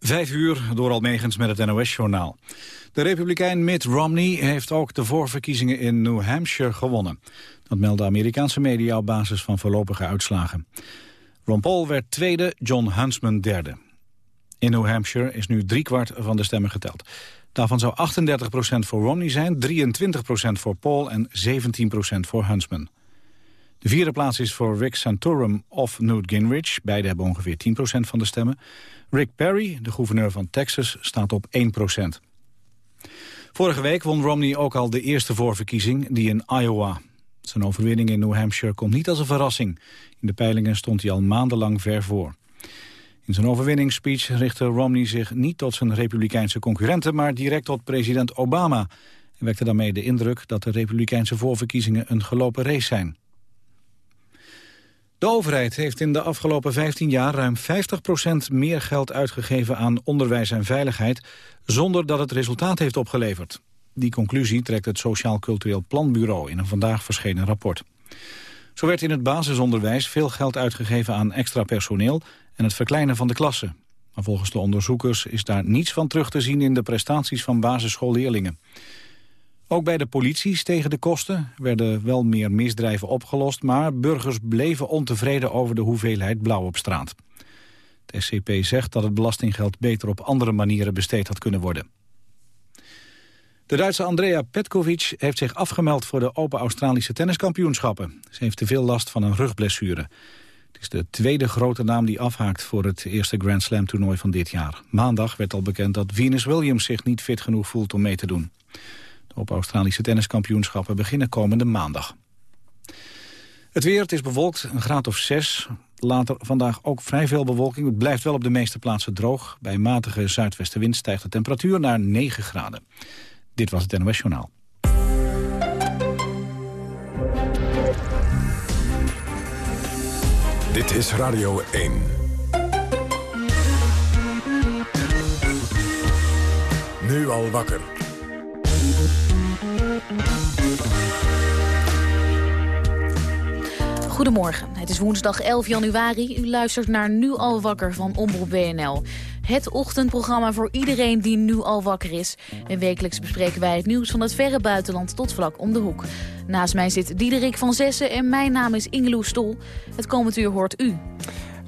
Vijf uur door Almegens met het NOS-journaal. De republikein Mitt Romney heeft ook de voorverkiezingen in New Hampshire gewonnen. Dat melden Amerikaanse media op basis van voorlopige uitslagen. Ron Paul werd tweede, John Huntsman derde. In New Hampshire is nu driekwart van de stemmen geteld. Daarvan zou 38% voor Romney zijn, 23% voor Paul en 17% voor Huntsman. De vierde plaats is voor Rick Santorum of Newt Gingrich. Beide hebben ongeveer 10% van de stemmen. Rick Perry, de gouverneur van Texas, staat op 1% Vorige week won Romney ook al de eerste voorverkiezing, die in Iowa. Zijn overwinning in New Hampshire komt niet als een verrassing. In de peilingen stond hij al maandenlang ver voor. In zijn overwinningsspeech richtte Romney zich niet tot zijn republikeinse concurrenten... maar direct tot president Obama. En wekte daarmee de indruk dat de republikeinse voorverkiezingen een gelopen race zijn. De overheid heeft in de afgelopen 15 jaar ruim 50% meer geld uitgegeven aan onderwijs en veiligheid, zonder dat het resultaat heeft opgeleverd. Die conclusie trekt het Sociaal Cultureel Planbureau in een vandaag verschenen rapport. Zo werd in het basisonderwijs veel geld uitgegeven aan extra personeel en het verkleinen van de klassen. Maar volgens de onderzoekers is daar niets van terug te zien in de prestaties van basisschoolleerlingen. Ook bij de politie stegen de kosten, werden wel meer misdrijven opgelost... maar burgers bleven ontevreden over de hoeveelheid blauw op straat. De SCP zegt dat het belastinggeld beter op andere manieren besteed had kunnen worden. De Duitse Andrea Petkovic heeft zich afgemeld voor de Open Australische Tenniskampioenschappen. Ze heeft te veel last van een rugblessure. Het is de tweede grote naam die afhaakt voor het eerste Grand Slam toernooi van dit jaar. Maandag werd al bekend dat Venus Williams zich niet fit genoeg voelt om mee te doen op Australische tenniskampioenschappen beginnen komende maandag. Het weer, het is bewolkt, een graad of 6. Later vandaag ook vrij veel bewolking. Het blijft wel op de meeste plaatsen droog. Bij matige zuidwestenwind stijgt de temperatuur naar 9 graden. Dit was het NOS Journaal. Dit is Radio 1. Nu al wakker. Goedemorgen, het is woensdag 11 januari. U luistert naar Nu al wakker van Omroep WNL. Het ochtendprogramma voor iedereen die nu al wakker is. En wekelijks bespreken wij het nieuws van het verre buitenland tot vlak om de hoek. Naast mij zit Diederik van Zessen en mijn naam is Ingeloe Stol. Het komend uur hoort u.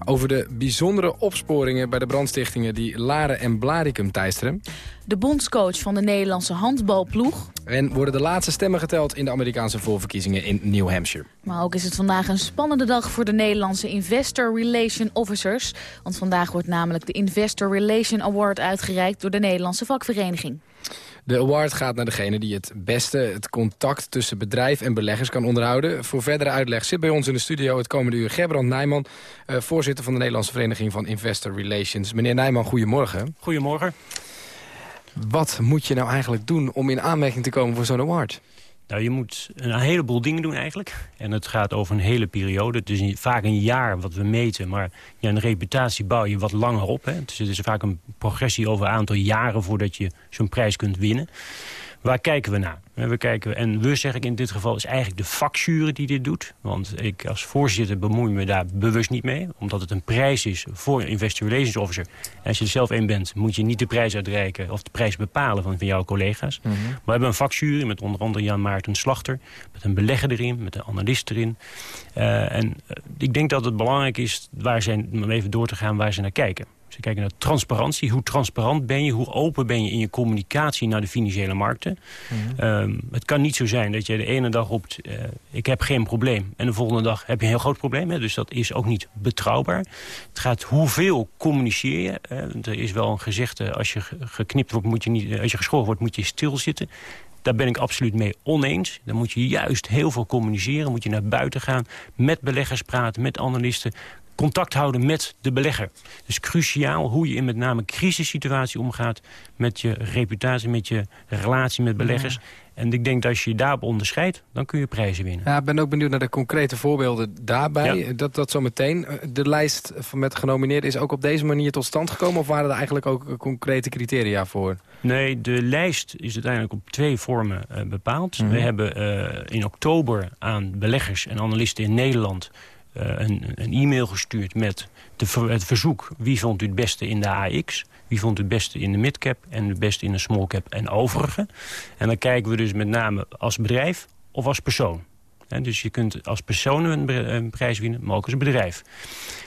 Over de bijzondere opsporingen bij de brandstichtingen die Laren en Blaricum teisteren. De bondscoach van de Nederlandse handbalploeg. En worden de laatste stemmen geteld in de Amerikaanse voorverkiezingen in New Hampshire. Maar ook is het vandaag een spannende dag voor de Nederlandse Investor Relation Officers. Want vandaag wordt namelijk de Investor Relation Award uitgereikt door de Nederlandse vakvereniging. De award gaat naar degene die het beste het contact tussen bedrijf en beleggers kan onderhouden. Voor verdere uitleg zit bij ons in de studio het komende uur Gerbrand Nijman, eh, voorzitter van de Nederlandse Vereniging van Investor Relations. Meneer Nijman, goedemorgen. Goedemorgen. Wat moet je nou eigenlijk doen om in aanmerking te komen voor zo'n award? Nou, je moet een heleboel dingen doen eigenlijk. En het gaat over een hele periode. Het is vaak een jaar wat we meten. Maar ja, een reputatie bouw je wat langer op. Hè. Dus het is vaak een progressie over een aantal jaren... voordat je zo'n prijs kunt winnen. Waar kijken we naar? We kijken, en we, zeg ik in dit geval, is eigenlijk de vakjury die dit doet. Want ik als voorzitter bemoei me daar bewust niet mee. Omdat het een prijs is voor een investor relations officer. En als je er zelf één bent, moet je niet de prijs uitreiken... of de prijs bepalen van, van jouw collega's. Mhm. Maar we hebben een vakjury met onder andere Jan Maarten Slachter... met een belegger erin, met een analist erin. Uh, en uh, ik denk dat het belangrijk is, waar zijn, om even door te gaan, waar ze naar kijken. Ze kijken naar transparantie. Hoe transparant ben je? Hoe open ben je in je communicatie naar de financiële markten? Mhm. Ehm, het kan niet zo zijn dat je de ene dag roept... Uh, ik heb geen probleem. En de volgende dag heb je een heel groot probleem. Hè? Dus dat is ook niet betrouwbaar. Het gaat hoeveel communiceer je. er is wel een gezegde, als je geknipt wordt, moet je niet, als je geschoren wordt, moet je stilzitten. Daar ben ik absoluut mee oneens. Dan moet je juist heel veel communiceren. Moet je naar buiten gaan, met beleggers praten, met analisten contact houden met de belegger. Dus cruciaal hoe je in met name crisissituatie omgaat... met je reputatie, met je relatie met beleggers. En ik denk dat als je je daarop onderscheidt, dan kun je prijzen winnen. Ja, ik ben ook benieuwd naar de concrete voorbeelden daarbij. Dat, dat zo meteen. De lijst van met genomineerden is ook op deze manier tot stand gekomen... of waren er eigenlijk ook concrete criteria voor? Nee, de lijst is uiteindelijk op twee vormen uh, bepaald. Mhm. We hebben uh, in oktober aan beleggers en analisten in Nederland... Uh, een, een, e-mail gestuurd met de, het verzoek wie vond u het beste in de AX... wie vond u het beste in de midcap en het beste in de smallcap en overige. En dan kijken we dus met name als bedrijf of als persoon. dus je kunt als persoon een, een, prijs winnen, maar ook als bedrijf.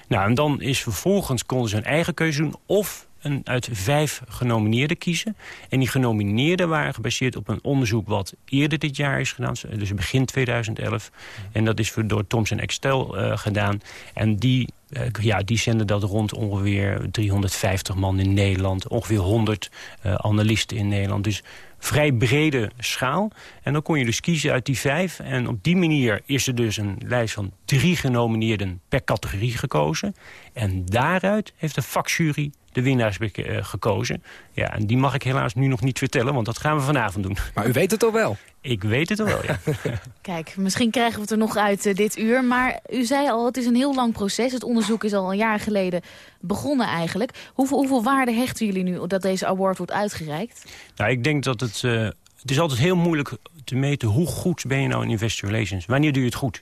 Nou, en dan is vervolgens konden ze hun eigen keuze doen... of een, uit vijf genomineerden kiezen. En die genomineerden waren gebaseerd op een onderzoek... wat eerder dit jaar is gedaan, dus begin 2011. En dat is door Thomson Excel uh, gedaan. En die uh, ja, die zenden dat rond ongeveer 350 man in Nederland. Ongeveer 100 uh, eh, analisten in Nederland. Dus vrij brede schaal. En dan kon je dus kiezen uit die vijf. En op die manier is er dus een lijst van drie genomineerden per categorie gekozen. En daaruit heeft de vakjury de winnaars uh, gekozen. Ja, en die mag ik helaas nu nog niet vertellen, want dat gaan we vanavond doen. Maar u weet het toch wel? Ik weet het al wel, ja. Kijk, misschien krijgen we het er nog uit uh, dit uur. Maar u zei al, het is een heel lang proces. Het onderzoek is al een jaar geleden begonnen eigenlijk. Hoeveel, hoeveel waarde hechten jullie nu dat deze award wordt uitgereikt? Nou, ik denk dat het... Uh, het is altijd heel moeilijk te meten hoe goed ben je nou in investor relations. Wanneer doe je het goed?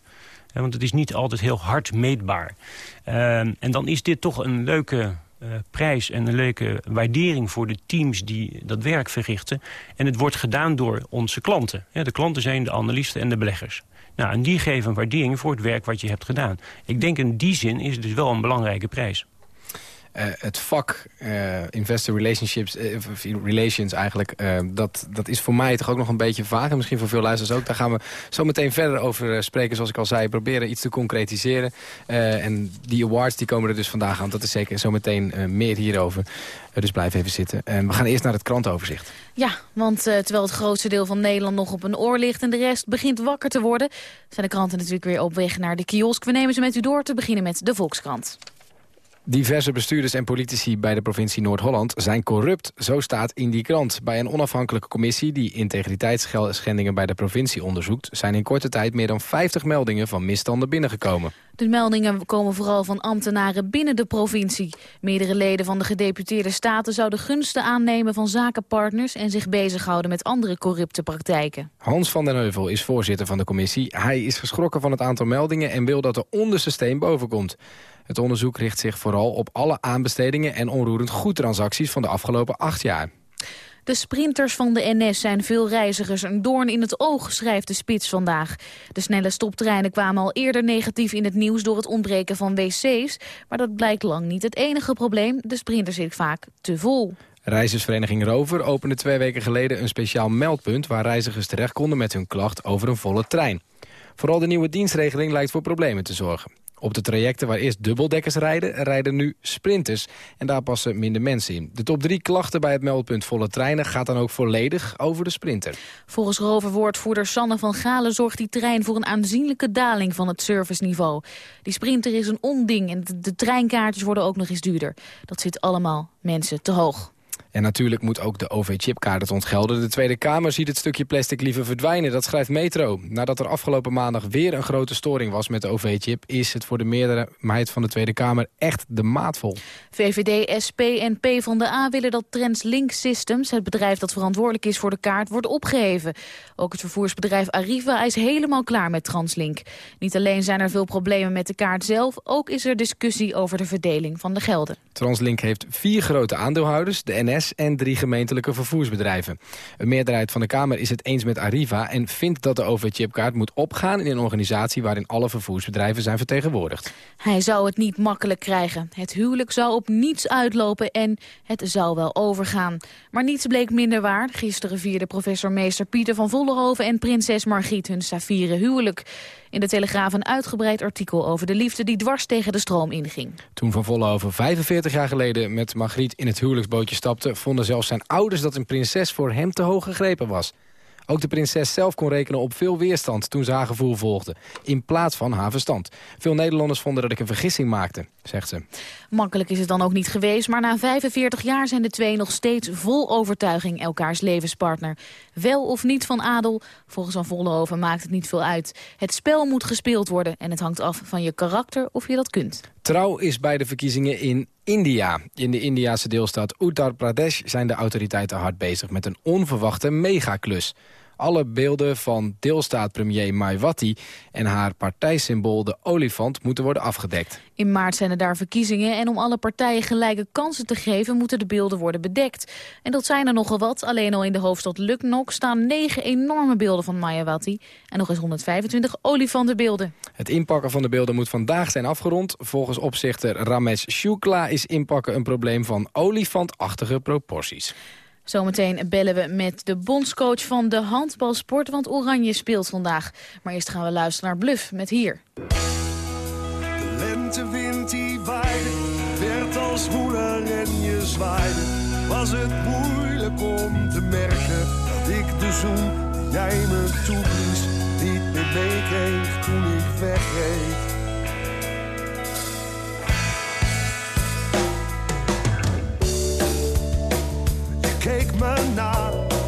want het is niet altijd heel hard meetbaar. Uh, en dan is dit toch een leuke uh, prijs en een leuke waardering voor de teams die dat werk verrichten. En het wordt gedaan door onze klanten. De klanten zijn de analisten en de beleggers. Nou, en die geven waardering voor het werk wat je hebt gedaan. Ik denk in die zin is het dus wel een belangrijke prijs. Uh, het vak uh, investor relationships, uh, relations eigenlijk, dat, dat is voor mij toch ook nog een beetje vaag. En misschien voor veel luisteraars ook. Daar gaan we zo meteen verder over spreken. Zoals ik al zei, proberen iets te concretiseren. en die awards die komen er dus vandaag aan. Dat is zeker zo meteen meer hierover. dus blijf even zitten. En we gaan eerst naar het krantenoverzicht. Ja, want terwijl het grootste deel van Nederland nog op een oor ligt... en de rest begint wakker te worden... zijn de kranten natuurlijk weer op weg naar de kiosk. We nemen ze met u door te beginnen met de Volkskrant. Diverse bestuurders en politici bij de provincie Noord-Holland zijn corrupt. Zo staat in die krant. Bij een onafhankelijke commissie die integriteitsschendingen bij de provincie onderzoekt... zijn in korte tijd meer dan 50 meldingen van misstanden binnengekomen. De meldingen komen vooral van ambtenaren binnen de provincie. Meerdere leden van de gedeputeerde staten zouden gunsten aannemen van zakenpartners... en zich bezighouden met andere corrupte praktijken. Hans van den Heuvel is voorzitter van de commissie. Hij is geschrokken van het aantal meldingen en wil dat de onderste steen boven komt. Het onderzoek richt zich vooral op alle aanbestedingen en onroerend goedtransacties van de afgelopen acht jaar. De sprinters van de NS zijn veel reizigers een doorn in het oog, schrijft de spits vandaag. De snelle stoptreinen kwamen al eerder negatief in het nieuws door het ontbreken van wc's. Maar dat blijkt lang niet het enige probleem. De sprinter zit vaak te vol. Reizigersvereniging Rover opende twee weken geleden een speciaal meldpunt... waar reizigers terecht konden met hun klacht over een volle trein. Vooral de nieuwe dienstregeling lijkt voor problemen te zorgen. Op de trajecten waar eerst dubbeldekkers rijden, rijden nu sprinters. En daar passen minder mensen in. De top drie klachten bij het meldpunt volle treinen gaat dan ook volledig over de sprinter. Volgens roverwoordvoerder Sanne van Galen zorgt die trein voor een aanzienlijke daling van het serviceniveau. Die sprinter is een onding en de treinkaartjes worden ook nog eens duurder. Dat zit allemaal mensen te hoog. En natuurlijk moet ook de OV-chipkaart het ontgelden. De Tweede Kamer ziet het stukje plastic liever verdwijnen. Dat schrijft Metro. Nadat er afgelopen maandag weer een grote storing was met de OV-chip... is het voor de meerderheid van de Tweede Kamer echt de maat vol. VVD, SP en PvdA willen dat TransLink Systems... het bedrijf dat verantwoordelijk is voor de kaart, wordt opgeheven. Ook het vervoersbedrijf Arriva is helemaal klaar met TransLink. Niet alleen zijn er veel problemen met de kaart zelf... ook is er discussie over de verdeling van de gelden. TransLink heeft vier grote aandeelhouders, de NS en drie gemeentelijke vervoersbedrijven. Een meerderheid van de Kamer is het eens met Arriva... en vindt dat de OV-chipkaart moet opgaan in een organisatie... waarin alle vervoersbedrijven zijn vertegenwoordigd. Hij zou het niet makkelijk krijgen. Het huwelijk zou op niets uitlopen en het zou wel overgaan. Maar niets bleek minder waar. Gisteren vierde professor meester Pieter van Vollenhoven... en prinses Margriet hun saffieren huwelijk. In de Telegraaf een uitgebreid artikel over de liefde die dwars tegen de stroom inging. Toen Van Vollenhoven 45 jaar geleden met Margriet in het huwelijksbootje stapte... vonden zelfs zijn ouders dat een prinses voor hem te hoog gegrepen was. Ook de prinses zelf kon rekenen op veel weerstand toen ze haar gevoel volgde. In plaats van haar verstand. Veel Nederlanders vonden dat ik een vergissing maakte, zegt ze. Makkelijk is het dan ook niet geweest, maar na 45 jaar zijn de twee nog steeds vol overtuiging elkaars levenspartner. Wel of niet van adel, volgens Van Vollenhoven maakt het niet veel uit. Het spel moet gespeeld worden en het hangt af van je karakter of je dat kunt. Trouw is bij de verkiezingen in India. In de Indiase deelstaat Uttar Pradesh zijn de autoriteiten hard bezig met een onverwachte megaklus. Alle beelden van deelstaatpremier Maiwati en haar partijsymbool de olifant moeten worden afgedekt. In maart zijn er daar verkiezingen en om alle partijen gelijke kansen te geven moeten de beelden worden bedekt. En dat zijn er nogal wat. Alleen al in de hoofdstad Lucknow staan negen enorme beelden van Mayawati en nog eens 125 olifantenbeelden. Het inpakken van de beelden moet vandaag zijn afgerond. Volgens opzichter Ramesh Shukla is inpakken een probleem van olifantachtige proporties. Zometeen bellen we met de bondscoach van de handbalsport, want Oranje speelt vandaag. Maar eerst gaan we luisteren naar Bluff met hier. De lentewind die waaide, werd als moeder en je zwaaide. Was het moeilijk om te merken dat ik de zoen jij me toeblies niet meer meekreeg toen ik wegreed. Keek me na.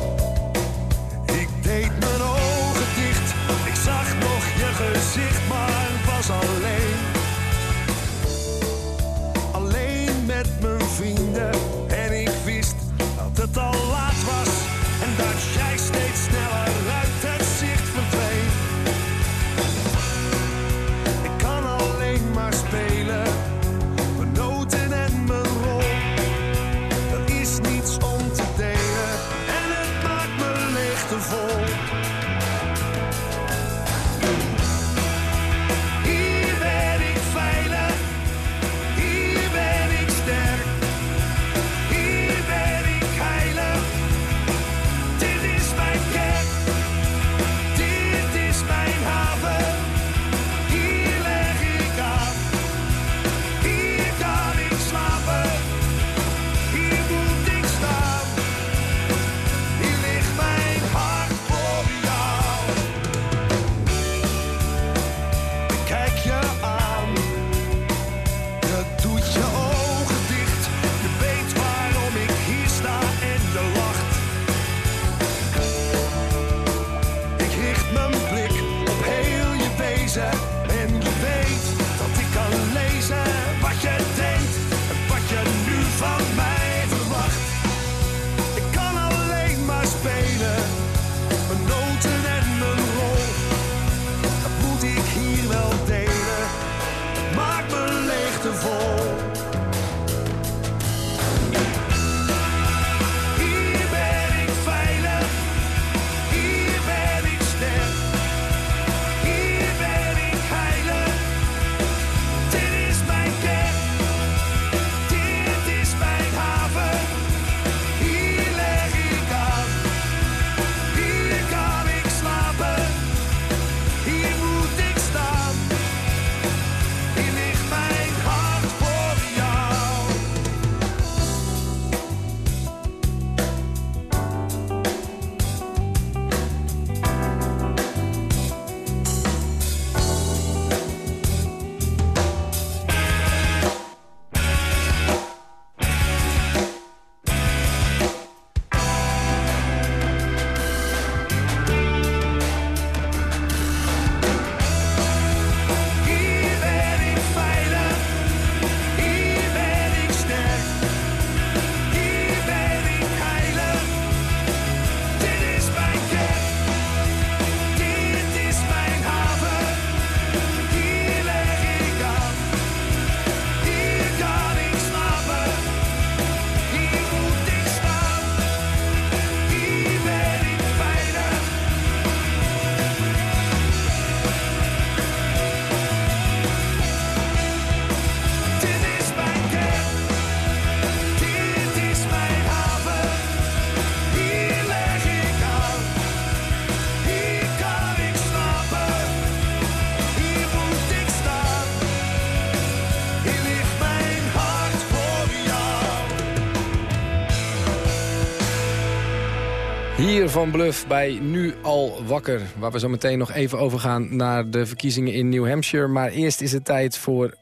Van Bluff bij Nu Al Wakker. Waar we zo meteen nog even overgaan naar de verkiezingen in New Hampshire. Maar eerst is het tijd voor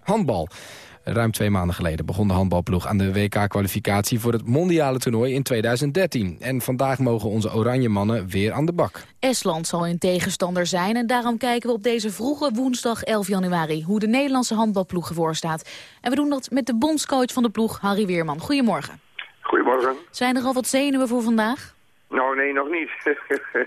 handbal. Ruim twee maanden geleden begon de handbalploeg aan de WK-kwalificatie... voor het mondiale toernooi in 2013. En vandaag mogen onze oranje mannen weer aan de bak. Estland zal een tegenstander zijn en daarom kijken we op deze vroege woensdag 11 januari hoe de Nederlandse handbalploeg ervoor staat. En we doen dat met de bondscoach van de ploeg, Harry Weerman. Goedemorgen. Goedemorgen. Zijn er al wat zenuwen voor vandaag? Nou, nee, nog niet.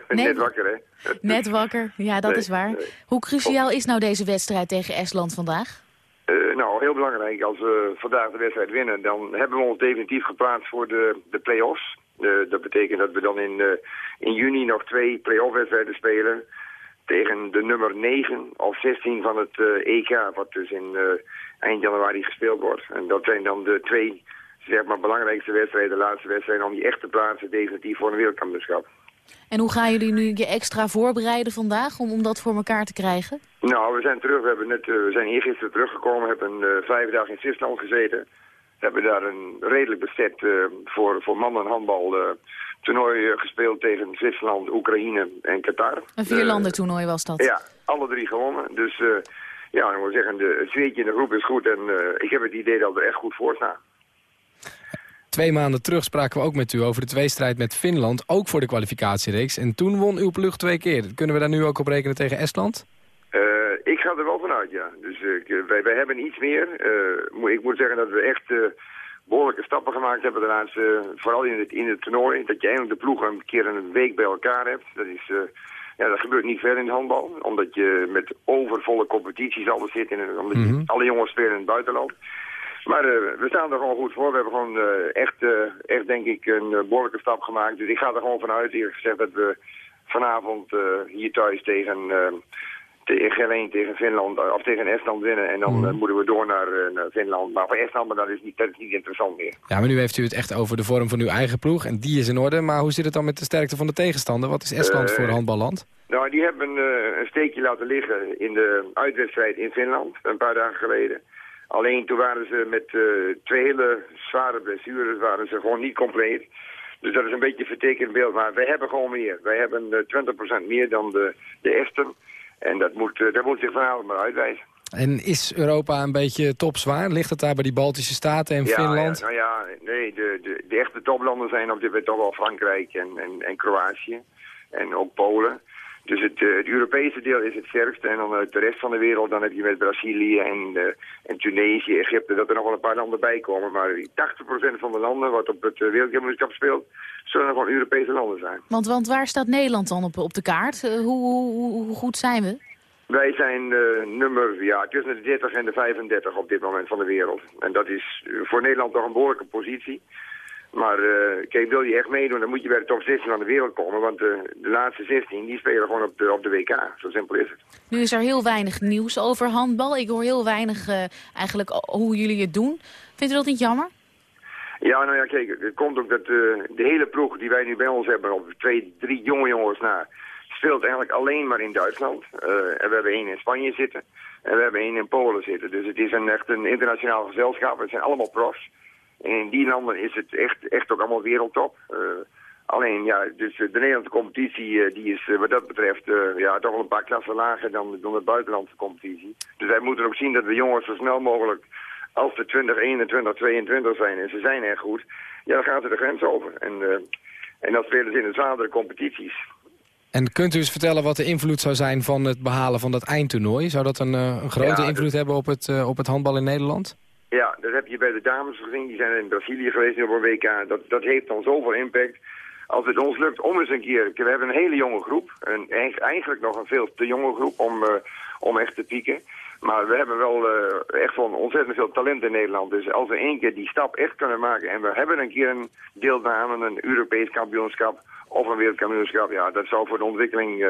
Nee? Net wakker, hè? Net wakker, ja, dat Nee, is waar. nee. Hoe cruciaal is nou deze wedstrijd tegen Estland vandaag? Eh, nou, heel belangrijk. Als we vandaag de wedstrijd winnen, dan hebben we ons definitief geplaatst voor de, de play-offs. Eh, dat betekent dat we dan in, eh, in juni nog twee play-off wedstrijden spelen. Tegen de nummer 9 of 16 van het EK, wat dus in eind januari gespeeld wordt. En dat zijn dan de twee zeg maar, belangrijkste wedstrijden, de laatste wedstrijden, om die echt te plaatsen definitief voor een wereldkampioenschap. En hoe gaan jullie nu je extra voorbereiden vandaag om, om dat voor elkaar te krijgen? Nou, we zijn terug. We, hebben net, eh, we zijn eergisteren teruggekomen. We hebben eh, vijf dagen in Zwitserland gezeten. Hebben daar een redelijk bestet eh, voor, voor mannen handbal toernooi gespeeld tegen Zwitserland, Oekraïne en Qatar. Een vierlandentoernooi was dat. Ja, alle drie gewonnen. Dus ja, ik moet zeggen, de, het zweetje in de groep is goed. En ik heb het idee dat we er echt goed voor staan. Twee maanden terug spraken we ook met u over de tweestrijd met Finland. Ook voor de kwalificatiereeks. En toen won uw ploeg twee keer. Kunnen we daar nu ook op rekenen tegen Estland? Eh, ik ga er wel vanuit, ja. Dus eh, wij, wij hebben iets meer. Eh, ik moet zeggen dat we echt eh, behoorlijke stappen gemaakt hebben de laatste, vooral in het, in het toernooi. Dat je eindelijk de ploeg een keer een week bij elkaar hebt. Dat is, ja, dat gebeurt niet ver in het handbal. Omdat je met overvolle competities alles zit. En, omdat je- Mhm. alle jongens spelen in het buitenland. Maar eh, we staan er gewoon goed voor. We hebben gewoon eh, echt, eh, echt, denk ik, een eh, behoorlijke stap gemaakt. Dus ik ga er gewoon vanuit, eerlijk gezegd, dat we vanavond hier thuis tegen, tegen Geleen, tegen Finland, of tegen Estland winnen. En dan Mhm. moeten we door naar, naar Finland. Maar voor Estland, maar dat is, niet, dat is niet interessant meer. Ja, maar nu heeft u het echt over de vorm van uw eigen ploeg. En die is in orde. Maar hoe zit het dan met de sterkte van de tegenstander? Wat is Estland voor handballand? Nou, die hebben een steekje laten liggen in de uitwedstrijd in Finland, een paar dagen geleden. Alleen toen waren ze met eh, twee hele zware blessures, waren ze gewoon niet compleet. Dus dat is een beetje een vertekend beeld, maar wij hebben gewoon meer. Wij hebben eh, 20% meer dan de, de Esten. En dat moet, eh, dat moet zich vanavond maar uitwijzen. En is Europa een beetje topzwaar? Ligt het daar bij die Baltische Staten en Finland? Ja, nou ja, nee, de, de, de echte toplanden zijn op dit moment toch wel Frankrijk en, en, en Kroatië. En ook Polen. Dus het, eh, het Europese deel is het sterkste. En dan uit de rest van de wereld, dan heb je met Brazilië en, eh, en Tunesië, Egypte, dat er nog wel een paar landen bij komen. Maar die 80% van de landen wat op het eh, wereldkampioenschap speelt, zullen nog wel Europese landen zijn. Want, want waar staat Nederland dan op, op de kaart? Eh, hoe, hoe, hoe goed zijn we? Wij zijn eh, nummer ja, tussen de 30 en de 35 op dit moment van de wereld. En dat is eh, voor Nederland toch een behoorlijke positie. Maar eh, kijk, wil je echt meedoen, dan moet je bij de top 16 van de wereld komen. Want eh, de laatste 16, die spelen gewoon op de, op de WK. Zo simpel is het. Nu is er heel weinig nieuws over handbal. Ik hoor heel weinig eh, eigenlijk hoe jullie het doen. Vindt u dat niet jammer? Ja, nou ja, kijk, het komt ook dat de hele ploeg die wij nu bij ons hebben, op twee, drie jonge jongens na, speelt eigenlijk alleen maar in Duitsland. En we hebben één in Spanje zitten en we hebben één in Polen zitten. Dus het is een, echt een internationaal gezelschap. Het zijn allemaal profs. En in die landen is het echt, echt ook allemaal wereldtop. Eh, alleen, ja, dus de Nederlandse competitie eh, die is eh, wat dat betreft eh, ja, toch wel een paar klassen lager dan, dan de buitenlandse competitie. Dus wij moeten ook zien dat we jongens zo snel mogelijk, als de 20, 21, 22 zijn en ze zijn erg goed, ja, dan gaan ze de grens over. En, eh, en dan spelen ze in de zwaardere competities. En kunt u eens vertellen wat de invloed zou zijn van het behalen van dat eindtoernooi? Zou dat een, eh, een grote Ja, invloed dat- hebben op het, eh, op het handbal in Nederland? Ja, dat heb je bij de dames gezien. Die zijn in Brazilië geweest op een WK. Dat, dat heeft dan zoveel impact. Als het ons lukt om eens een keer... We hebben een hele jonge groep. Een, eigen- eigenlijk nog een veel te jonge groep om, eh, om echt te pieken. Maar we hebben wel eh, echt van ontzettend veel talent in Nederland. Dus als we één keer die stap echt kunnen maken... en we hebben een keer een deelname, een Europees kampioenschap... of een wereldkampioenschap, ja, dat zou voor de ontwikkeling eh,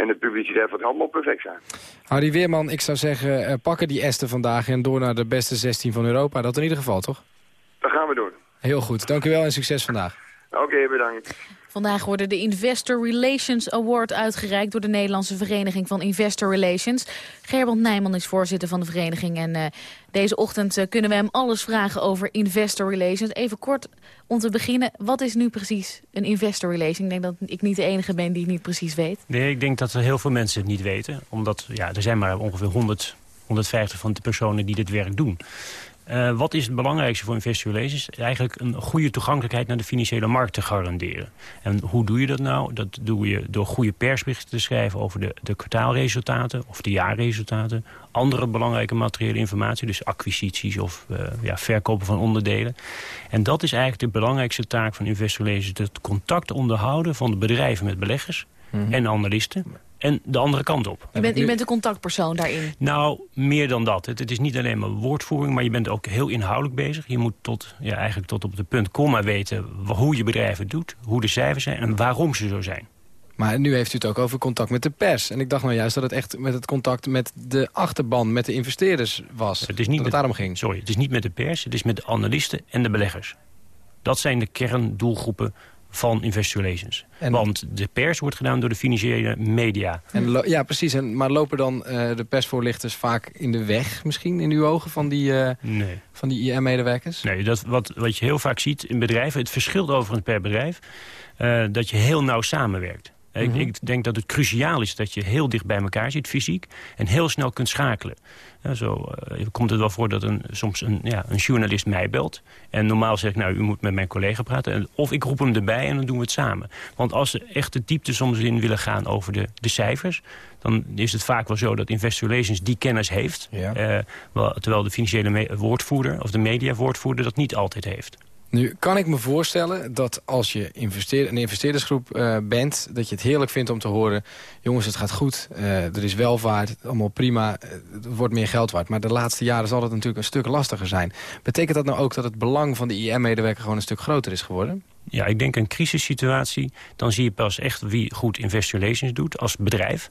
en de publiciteit van het handbal perfect zijn. Harry Weerman, ik zou zeggen, eh, pakken die Esten vandaag... en door naar de beste 16 van Europa. Dat in ieder geval, toch? Dat gaan we doen. Heel goed, dank u wel en succes vandaag. Oké, bedankt. Vandaag worden de Investor Relations Award uitgereikt... door de Nederlandse Vereniging van Investor Relations. Gerband Nijman is voorzitter van de vereniging. En eh, deze ochtend eh, kunnen we hem alles vragen over Investor Relations. Even kort om te beginnen. Wat is nu precies een Investor Relation? Ik denk dat ik niet de enige ben die het niet precies weet. Nee, ik denk dat er heel veel mensen het niet weten. Omdat ja, er zijn maar ongeveer 100, 150 van de personen die dit werk doen. Uh, wat is het belangrijkste voor relations? Eigenlijk een goede toegankelijkheid naar de financiële markt te garanderen. En hoe doe je dat nou? Dat doe je door goede persberichten te schrijven over de, de kwartaalresultaten of de jaarresultaten. Andere belangrijke materiële informatie, dus acquisities of uh, ja, verkopen van onderdelen. En dat is eigenlijk de belangrijkste taak van investor relations. Het contact onderhouden van de bedrijven met beleggers mm -hmm. en analisten en de andere kant op. U bent, u bent de contactpersoon daarin? Nou, meer dan dat. Het, het, is niet alleen maar woordvoering, maar je bent ook heel inhoudelijk bezig. Je moet tot, ja, eigenlijk tot op de punt komma weten hoe je bedrijf het doet, hoe de cijfers zijn en waarom ze zo zijn. Maar nu heeft u het ook over contact met de pers. En ik dacht nou juist dat het echt met het contact met de achterban, met de investeerders was. Het is niet dat met, daarom ging. Sorry, het is niet met de pers, het is met de analisten en de beleggers. Dat zijn de kerndoelgroepen van investor relations. En, Want de pers wordt gedaan door de financiële media. En ja, precies. En, maar lopen dan uh, de persvoorlichters vaak in de weg misschien in uw ogen van die, uh, nee. van die IM-medewerkers? Nee, dat, wat, wat je heel vaak ziet in bedrijven, het verschilt overigens per bedrijf, uh, dat je heel nauw samenwerkt. Mm -hmm. ik, ik, denk dat het cruciaal is dat je heel dicht bij elkaar zit, fysiek, en heel snel kunt schakelen. Ja, zo uh, komt het wel voor dat een, soms een, ja, een journalist mij belt. En normaal zeg ik, nou, u moet met mijn collega praten. En, of ik roep hem erbij en dan doen we het samen. Want als ze echt de diepte soms in willen gaan over de, de cijfers... dan is het vaak wel zo dat Investor Relations die kennis heeft. Ja. Uh, wel, terwijl de financiële woordvoerder of de mediawoordvoerder dat niet altijd heeft. Nu kan ik me voorstellen dat als je een investeerdersgroep uh, bent... dat je het heerlijk vindt om te horen... jongens, het gaat goed, uh, er is welvaart, allemaal prima... Uh, het wordt meer geld waard. Maar de laatste jaren zal het natuurlijk een stuk lastiger zijn. Betekent dat nou ook dat het belang van de IM-medewerker... gewoon een stuk groter is geworden? Ja, ik denk een crisissituatie. Dan zie je pas echt wie goed investor relations doet als bedrijf.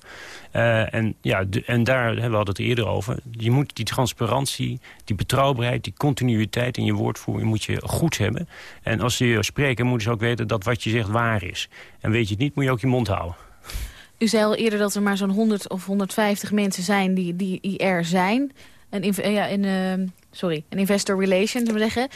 Uh, en, ja, en daar hebben we het eerder over. Je moet die transparantie, die betrouwbaarheid, die continuïteit in je woordvoering moet je goed hebben. En als ze je spreken, moeten ze ook weten dat wat je zegt waar is. En weet je het niet, moet je ook je mond houden. U zei al eerder dat er maar zo'n 100 of 150 mensen zijn die, die IR zijn. Een, ja, in, uh, sorry, een investor relation, te zeggen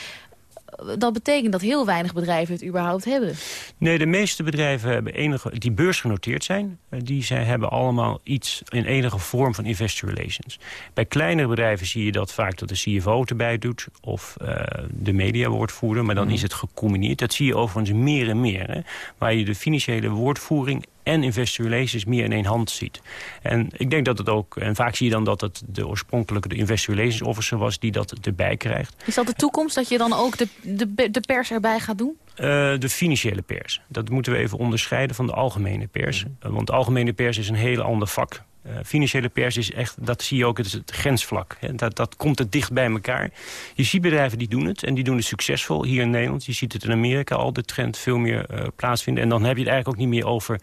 dat betekent dat heel weinig bedrijven het überhaupt hebben. Nee, de meeste bedrijven hebben enige, die beursgenoteerd zijn... die zij hebben allemaal iets in enige vorm van investor relations. Bij kleinere bedrijven zie je dat vaak dat de CFO erbij doet... of uh, de mediawoordvoerder, maar dan mm. is het gecombineerd. Dat zie je overigens meer en meer. Hè, waar je de financiële woordvoering en investor relations meer in één hand ziet. En ik denk dat het ook, en vaak zie je dan dat het de oorspronkelijke de investor relations officer was die dat erbij krijgt. Is dat de toekomst, dat je dan ook de, de, de pers erbij gaat doen? Uh, de financiële pers. Dat moeten we even onderscheiden van de algemene pers. Mm -hmm. uh, want de algemene pers is een heel ander vak. Uh, financiële pers is echt, dat zie je ook, het, is het grensvlak. Hè. Dat, dat komt het dicht bij elkaar. Je ziet bedrijven die doen het en die doen het succesvol hier in Nederland. Je ziet het in Amerika al, de trend veel meer plaatsvinden. En dan heb je het eigenlijk ook niet meer over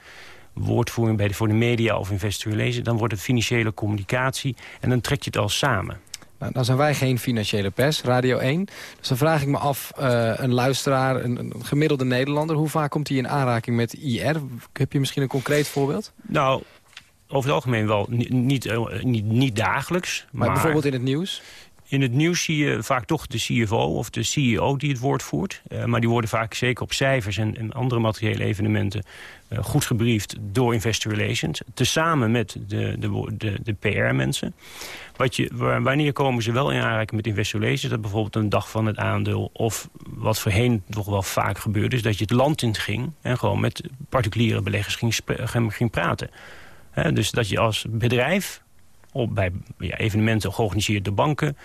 woordvoering bij de, voor de media of investor relations. Dan wordt het financiële communicatie en dan trek je het al samen. Nou, dan zijn wij geen financiële pers, Radio 1. Dus dan vraag ik me af, uh, een luisteraar, een, een, gemiddelde Nederlander... hoe vaak komt hij in aanraking met IR? Heb je misschien een concreet voorbeeld? Nou, over het algemeen wel niet, niet, niet, niet dagelijks. Maar, maar bijvoorbeeld in het nieuws? In het nieuws zie je vaak toch de CFO of de CEO die het woord voert. Uh, maar die worden vaak zeker op cijfers en, en andere materiële evenementen... Uh, goed gebriefd door Investor Relations. Tezamen met de, de, de, de PR-mensen. Wanneer komen ze wel in aanraking met Investor Relations? Dat bijvoorbeeld een dag van het aandeel... of wat voorheen toch wel vaak gebeurde... is dat je het land in ging en gewoon met particuliere beleggers ging, ging praten. Dus dat je als bedrijf op, bij ja, evenementen georganiseerd door banken...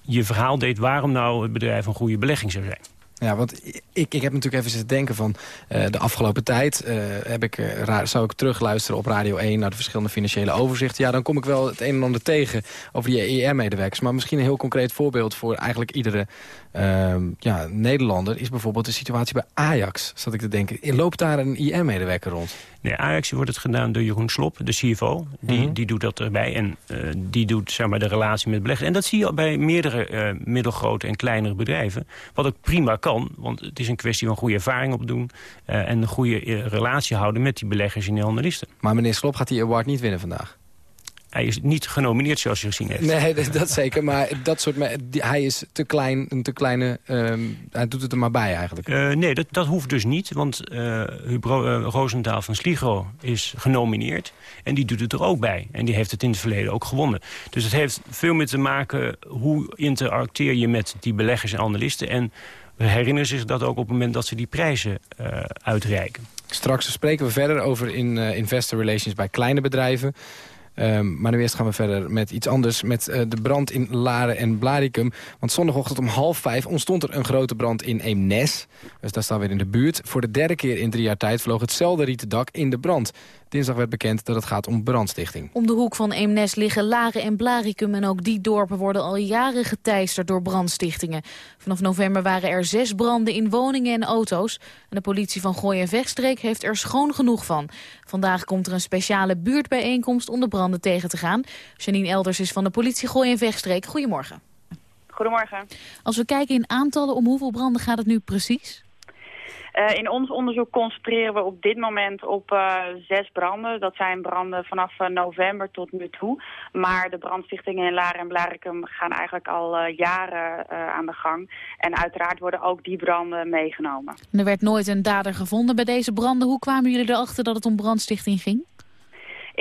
je verhaal deed waarom nou het bedrijf een goede belegging zou zijn. Ja, want ik, ik heb natuurlijk even zitten denken van uh, de afgelopen tijd... Uh, heb ik, uh, zou ik terugluisteren op Radio 1 naar de verschillende financiële overzichten. Ja, dan kom ik wel het een en ander tegen over die ER-medewerkers. Maar misschien een heel concreet voorbeeld voor eigenlijk iedere ja, Nederlander... is bijvoorbeeld de situatie bij Ajax, zat ik te denken. Loopt daar een IR-medewerker rond? Nee, Ajax wordt het gedaan door Jeroen Slop, de CFO. Die, mm -hmm. die doet dat erbij en uh, die doet zeg maar, de relatie met beleggers. En dat zie je al bij meerdere uh, middelgrote en kleinere bedrijven. Wat ook prima kan, want het is een kwestie van goede ervaring opdoen... Uh, en een goede relatie houden met die beleggers en die analisten. Maar meneer Slop gaat die award niet winnen vandaag? Hij is niet genomineerd zoals je gezien heeft. Nee, dat, dat zeker. Maar dat soort, die- hij is te klein, een te kleine... ehm, hij doet het er maar bij eigenlijk. Eh, nee, dat, dat hoeft dus niet, want Hubro, eh, Roosendaal van Sligo is genomineerd. En die doet het er ook bij. En die heeft het in het verleden ook gewonnen. Dus het heeft veel meer te maken hoe interacteer je met die beleggers en analisten. En herinneren zich dat ook op het moment dat ze die prijzen uitreiken. Straks spreken we verder over in investor relations bij kleine bedrijven. Ehm, maar nu eerst gaan we verder met iets anders. Met eh, de brand in Laren en Blaricum. Want zondagochtend om half vijf ontstond er een grote brand in Eemnes. Dus daar staan we weer in de buurt. Voor de derde keer in drie jaar tijd vloog hetzelfde rieten dak in de brand. Dinsdag werd bekend dat het gaat om brandstichting. Om de hoek van Eemnes liggen Laren en Blaricum... en ook die dorpen worden al jaren geteisterd door brandstichtingen. Vanaf november waren er zes branden in woningen en auto's. En de politie van Gooi en Vechtstreek heeft er schoon genoeg van. Vandaag komt er een speciale buurtbijeenkomst om de branden tegen te gaan. Janine Elders is van de politie Gooi en Vechtstreek. Goedemorgen. Goedemorgen. Als we kijken in aantallen, om hoeveel branden gaat het nu precies? Eh, in ons onderzoek concentreren we op dit moment op eh, zes branden. Dat zijn branden vanaf eh, november tot nu toe. Maar de brandstichtingen in Laren en Blaricum gaan eigenlijk al jaren aan de gang. En uiteraard worden ook die branden meegenomen. Er werd nooit een dader gevonden bij deze branden. Hoe kwamen jullie erachter dat het om brandstichting ging?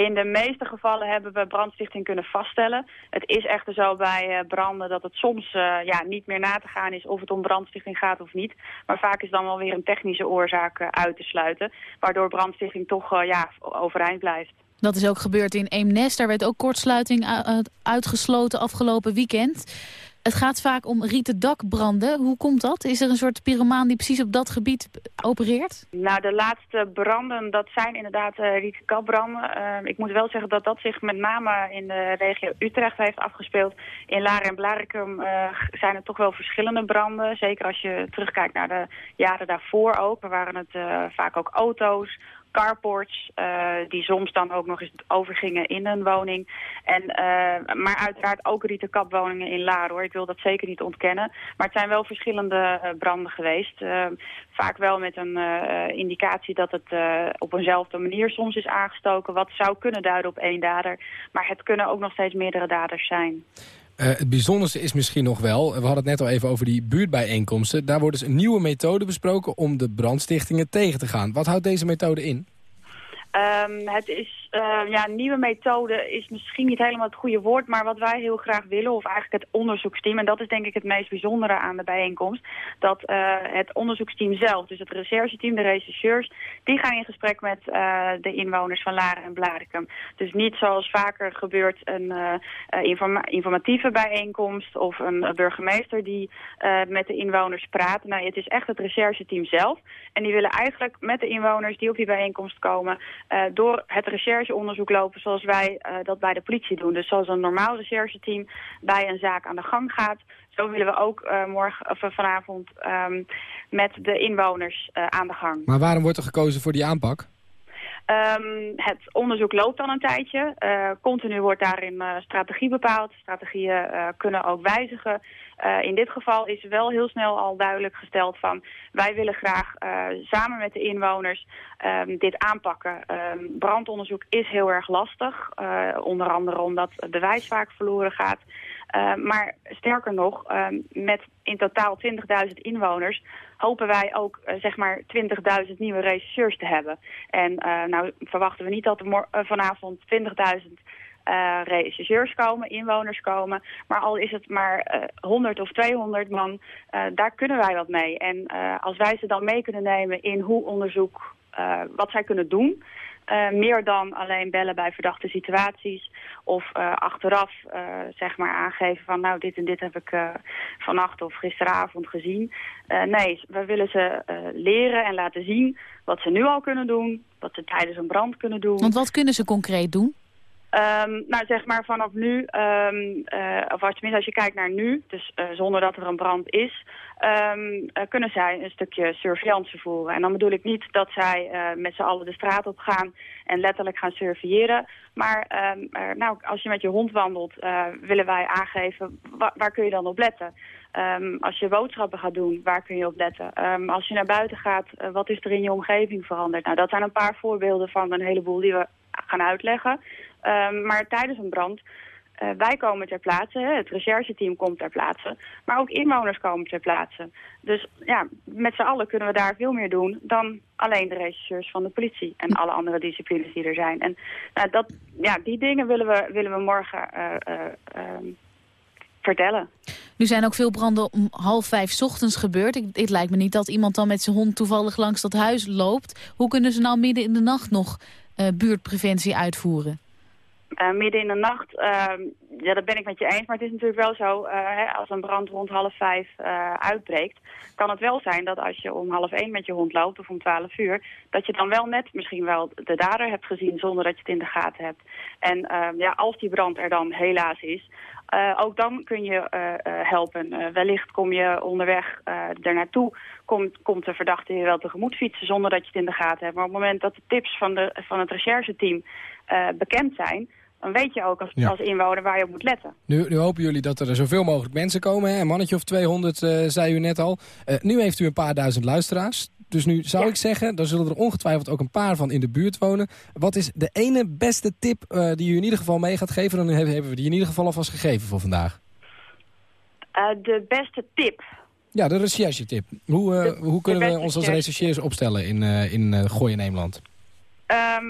In de meeste gevallen hebben we brandstichting kunnen vaststellen. Het is echter zo bij eh, branden dat het soms eh, ja, niet meer na te gaan is of het om brandstichting gaat of niet. Maar vaak is dan wel weer een technische oorzaak eh, uit te sluiten. Waardoor brandstichting toch ja, overeind blijft. Dat is ook gebeurd in Eemnes. Daar werd ook kortsluiting uitgesloten afgelopen weekend. Het gaat vaak om rieten dakbranden. Hoe komt dat? Is er een soort pyromaan die precies op dat gebied opereert? Nou, de laatste branden, dat zijn inderdaad uh, rietkapbranden. Uh, ik moet wel zeggen dat dat zich met name in de regio Utrecht heeft afgespeeld. In Laren en Blaricum uh, zijn er toch wel verschillende branden. Zeker als je terugkijkt naar de jaren daarvoor ook. Er waren het uh, vaak ook auto's, carports, uh, die soms dan ook nog eens overgingen in een woning. En, uh, maar uiteraard ook rietenkapwoningen in Laren hoor. Ik wil dat zeker niet ontkennen. Maar het zijn wel verschillende uh, branden geweest. Vaak wel met een indicatie dat het op eenzelfde manier soms is aangestoken. Wat zou kunnen duiden op één dader. Maar het kunnen ook nog steeds meerdere daders zijn. Uh, het bijzonderste is misschien nog wel, we hadden het net al even over die buurtbijeenkomsten. Daar wordt dus een nieuwe methode besproken om de brandstichtingen tegen te gaan. Wat houdt deze methode in? Um, het is, uh, ja, nieuwe methode is misschien niet helemaal het goede woord, maar wat wij heel graag willen, of eigenlijk het onderzoeksteam, en dat is denk ik het meest bijzondere aan de bijeenkomst, dat uh, het onderzoeksteam zelf, dus het rechercheteam, de rechercheurs, die gaan in gesprek met uh, de inwoners van Laren en Blaricum. Dus niet zoals vaker gebeurt een informa informatieve bijeenkomst of een burgemeester die met de inwoners praat. Nee, het is echt het rechercheteam zelf. En die willen eigenlijk met de inwoners die op die bijeenkomst komen, door het rechercheonderzoek lopen zoals wij uh, dat bij de politie doen. Dus zoals een normaal rechercheteam bij een zaak aan de gang gaat. Zo willen we ook uh, morgen, of vanavond um, met de inwoners aan de gang. Maar waarom wordt er gekozen voor die aanpak? Um, het onderzoek loopt al een tijdje. Uh, continu wordt daarin uh, strategie bepaald. Strategieën uh, kunnen ook wijzigen. In dit geval is wel heel snel al duidelijk gesteld van... wij willen graag samen met de inwoners um, dit aanpakken. Um, brandonderzoek is heel erg lastig. onder andere omdat het bewijs vaak verloren gaat. Maar sterker nog, uh, met in totaal 20.000 inwoners hopen wij ook zeg maar 20.000 nieuwe rechercheurs te hebben. En nou verwachten we niet dat er vanavond 20.000 uh, rechercheurs komen, inwoners komen. Maar al is het maar uh, 100 of 200 man, uh, daar kunnen wij wat mee. En als wij ze dan mee kunnen nemen in hoe onderzoek, wat zij kunnen doen... Meer dan alleen bellen bij verdachte situaties. Of achteraf zeg maar aangeven van nou dit en dit heb ik vannacht of gisteravond gezien. nee, we willen ze leren en laten zien wat ze nu al kunnen doen. Wat ze tijdens een brand kunnen doen. Want wat kunnen ze concreet doen? Um, nou, zeg maar vanaf nu, um, uh, of als, tenminste als je kijkt naar nu, dus uh, zonder dat er een brand is, um, uh, kunnen zij een stukje surveillance voeren. En dan bedoel ik niet dat zij met z'n allen de straat op gaan en letterlijk gaan surveilleren. Maar nou, als je met je hond wandelt, willen wij aangeven, wa waar kun je dan op letten? Als je boodschappen gaat doen, waar kun je op letten? Als je naar buiten gaat, wat is er in je omgeving veranderd? Nou, dat zijn een paar voorbeelden van een heleboel die we gaan uitleggen. Ehm, maar tijdens een brand, eh, wij komen ter plaatse, het rechercheteam komt ter plaatse, maar ook inwoners komen ter plaatse. Dus ja, met z'n allen kunnen we daar veel meer doen dan alleen de rechercheurs van de politie en alle andere disciplines die er zijn. En nou, dat, ja, die dingen willen we, willen we morgen eh, eh, ehm, vertellen. Nu zijn ook veel branden om half vijf ochtends gebeurd. Ik, het lijkt me niet dat iemand dan met zijn hond toevallig langs dat huis loopt. Hoe kunnen ze nou midden in de nacht nog buurtpreventie uitvoeren? Eh, midden in de nacht, ehm, ja, dat ben ik met je eens. Maar het is natuurlijk wel zo, eh, hè, als een brand rond half vijf eh, uitbreekt... kan het wel zijn dat als je om half één met je hond loopt of om twaalf uur... dat je dan wel net misschien wel de dader hebt gezien zonder dat je het in de gaten hebt. En ehm, ja, als die brand er dan helaas is... ook dan kun je helpen. Wellicht kom je onderweg uh, er naartoe, komt, komt de verdachte je wel tegemoet fietsen zonder dat je het in de gaten hebt. Maar op het moment dat de tips van, de, van het rechercheteam bekend zijn, dan weet je ook als, Ja. als inwoner waar je op moet letten. Nu, nu hopen jullie dat er zoveel mogelijk mensen komen. Hè? Een mannetje of 200, eh, zei u net al. Eh, nu heeft u een paar duizend luisteraars. Dus nu zou Ja. ik zeggen, daar zullen er ongetwijfeld ook een paar van in de buurt wonen. Wat is de ene beste tip eh, die u in ieder geval mee gaat geven? Dan hebben we die in ieder geval alvast gegeven voor vandaag. De beste tip. Ja, de recherche-tip. Hoe, De- hoe kunnen we ons als recherche- rechercheurs opstellen in, in Gooi in Eemland? Ehm,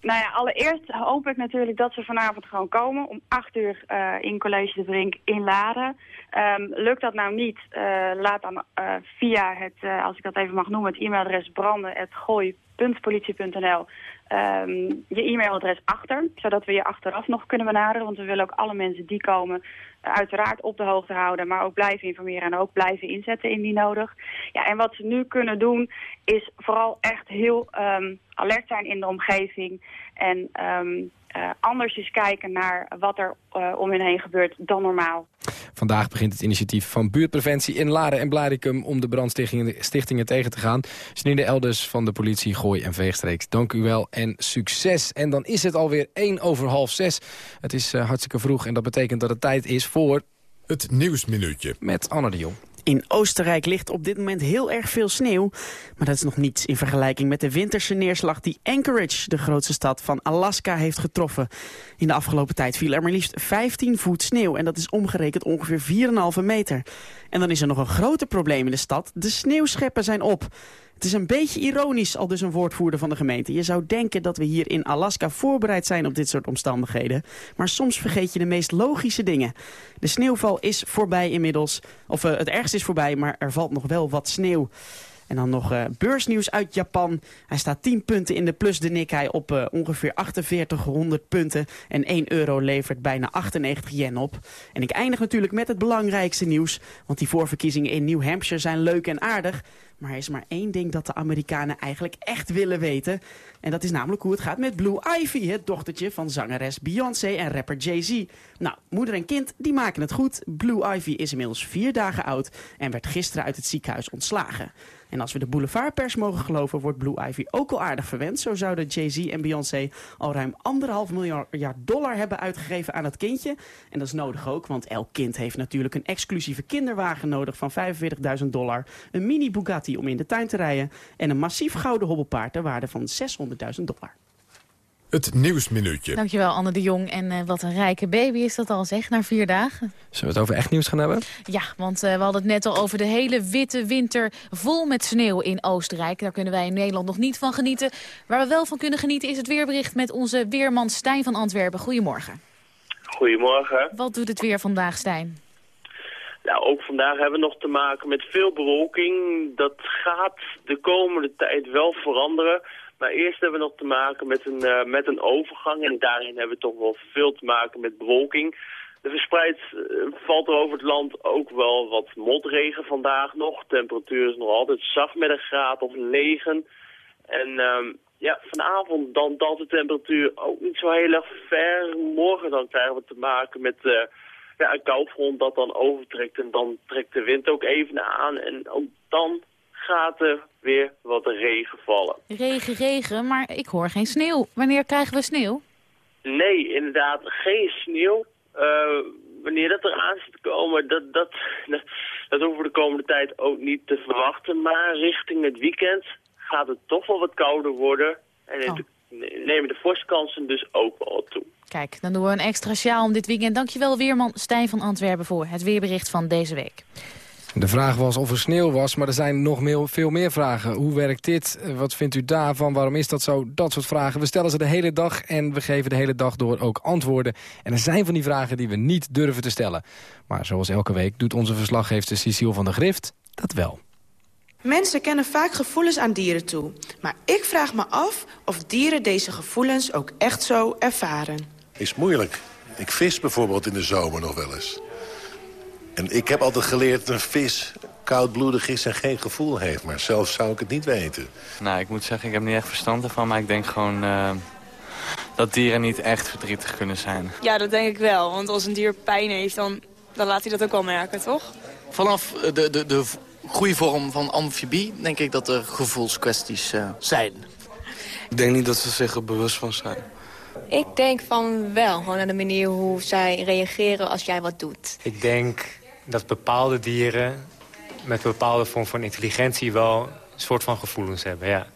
nou ja, allereerst hoop ik natuurlijk dat ze vanavond gewoon komen om acht uur eh, in College de Brink in Laren. Ehm, lukt dat nou niet, eh, laat dan eh, via het, als ik dat even mag noemen, het e-mailadres branden.gooi.politie.nl ehm, je e-mailadres achter, zodat we je achteraf nog kunnen benaderen. Want we willen ook alle mensen die komen uiteraard op de hoogte houden, maar ook blijven informeren en ook blijven inzetten indien nodig. Ja, en wat ze nu kunnen doen is vooral echt heel ehm, alert zijn in de omgeving en eh, anders eens kijken naar wat er eh, om hen heen gebeurt dan normaal. Vandaag begint het initiatief van buurtpreventie in Laren en Blaricum... om de brandstichtingen stichtingen tegen te gaan. Janine Elders van de politie Gooi en Veegstreek. Dank u wel en succes. En dan is het alweer 1 over half 6. Het is eh, hartstikke vroeg en dat betekent dat het tijd is voor... Het Nieuwsminuutje. Met Anne de Jong. In Oostenrijk ligt op dit moment heel erg veel sneeuw. Maar dat is nog niets in vergelijking met de winterse neerslag die Anchorage, de grootste stad van Alaska, heeft getroffen. In de afgelopen tijd viel er maar liefst 15 voet sneeuw en dat is omgerekend ongeveer 4,5 meter. En dan is er nog een groter probleem in de stad. De sneeuwscheppen zijn op. Het is een beetje ironisch, al dus een woordvoerder van de gemeente. Je zou denken dat we hier in Alaska voorbereid zijn op dit soort omstandigheden. Maar soms vergeet je de meest logische dingen. De sneeuwval is voorbij inmiddels. Of eh, het ergste is voorbij, maar er valt nog wel wat sneeuw. En dan nog eh, beursnieuws uit Japan. Hij staat 10 punten in de plus de Nikkei op eh, ongeveer 4800 punten. En 1 euro levert bijna 98 yen op. En ik eindig natuurlijk met het belangrijkste nieuws. Want die voorverkiezingen in New Hampshire zijn leuk en aardig. Maar er is maar één ding dat de Amerikanen eigenlijk echt willen weten. En dat is namelijk hoe het gaat met Blue Ivy, het dochtertje van zangeres Beyoncé en rapper Jay-Z. Nou, moeder en kind, die maken het goed. Blue Ivy is inmiddels vier dagen oud en werd gisteren uit het ziekenhuis ontslagen. En als we de boulevardpers mogen geloven, wordt Blue Ivy ook al aardig verwend. Zo zouden Jay-Z en Beyoncé al ruim anderhalf miljard dollar hebben uitgegeven aan het kindje. En dat is nodig ook, want elk kind heeft natuurlijk een exclusieve kinderwagen nodig van 45.000 dollar. Een mini Bugatti om in de tuin te rijden. En een massief gouden hobbelpaard ter waarde van 600.000 dollar. Het Nieuwsminuutje. Dankjewel Anne de Jong. En eh, wat een rijke baby is dat al zeg, na vier dagen. Zullen we het over echt nieuws gaan hebben? Ja, want eh, we hadden het net al over de hele witte winter vol met sneeuw in Oostenrijk. Daar kunnen wij in Nederland nog niet van genieten. Waar we wel van kunnen genieten is het weerbericht met onze weerman Stijn van Antwerpen. Goedemorgen. Goedemorgen. Wat doet het weer vandaag, Stijn? Nou, ook vandaag hebben we nog te maken met veel bewolking. Dat gaat de komende tijd wel veranderen. Maar eerst hebben we nog te maken met een, eh, met een overgang. En daarin hebben we toch wel veel te maken met bewolking. Er verspreid eh, valt er over het land ook wel wat motregen vandaag nog. Temperatuur is nog altijd zacht met een graad of 9. En ehm, ja, vanavond dan daalt de temperatuur ook niet zo heel erg ver. Morgen dan krijgen we te maken met eh, ja, een koufront dat dan overtrekt. En dan trekt de wind ook even aan. En ook dan gaat er weer wat regen vallen. Regen, regen, maar ik hoor geen sneeuw. Wanneer krijgen we sneeuw? Nee, inderdaad, geen sneeuw. Eh, wanneer dat eraan zit te komen, dat, dat, dat, dat hoeven we de komende tijd ook niet te verwachten. Maar richting het weekend gaat het toch wel wat kouder worden. En Oh. nemen de vorstkansen dus ook wel toe. Kijk, dan doen we een extra sjaal om dit weekend. Dankjewel Weerman Stijn van Antwerpen voor het weerbericht van deze week. De vraag was of er sneeuw was, maar er zijn nog meer, veel meer vragen. Hoe werkt dit? Wat vindt u daarvan? Waarom is dat zo? Dat soort vragen. We stellen ze de hele dag en we geven de hele dag door ook antwoorden. En er zijn van die vragen die we niet durven te stellen. Maar zoals elke week doet onze verslaggever Cecile van der Grift dat wel. Mensen kennen vaak gevoelens aan dieren toe. Maar ik vraag me af of dieren deze gevoelens ook echt zo ervaren. Is moeilijk. Ik vis bijvoorbeeld in de zomer nog wel eens. En ik heb altijd geleerd dat een vis koudbloedig is en geen gevoel heeft. Maar zelf zou ik het niet weten. Nou, ik moet zeggen, ik heb niet echt verstand ervan. Maar ik denk gewoon uh, dat dieren niet echt verdrietig kunnen zijn. Ja, dat denk ik wel. Want als een dier pijn heeft, dan, dan laat hij dat ook wel merken, toch? Vanaf de, de, de groeivorm van amfibie denk ik dat er gevoelskwesties uh, zijn. Ik denk niet dat ze zich er bewust van zijn. Ik denk van wel, gewoon aan de manier hoe zij reageren als jij wat doet. Ik denk dat bepaalde dieren met een bepaalde vorm van intelligentie wel een soort van gevoelens hebben, ja.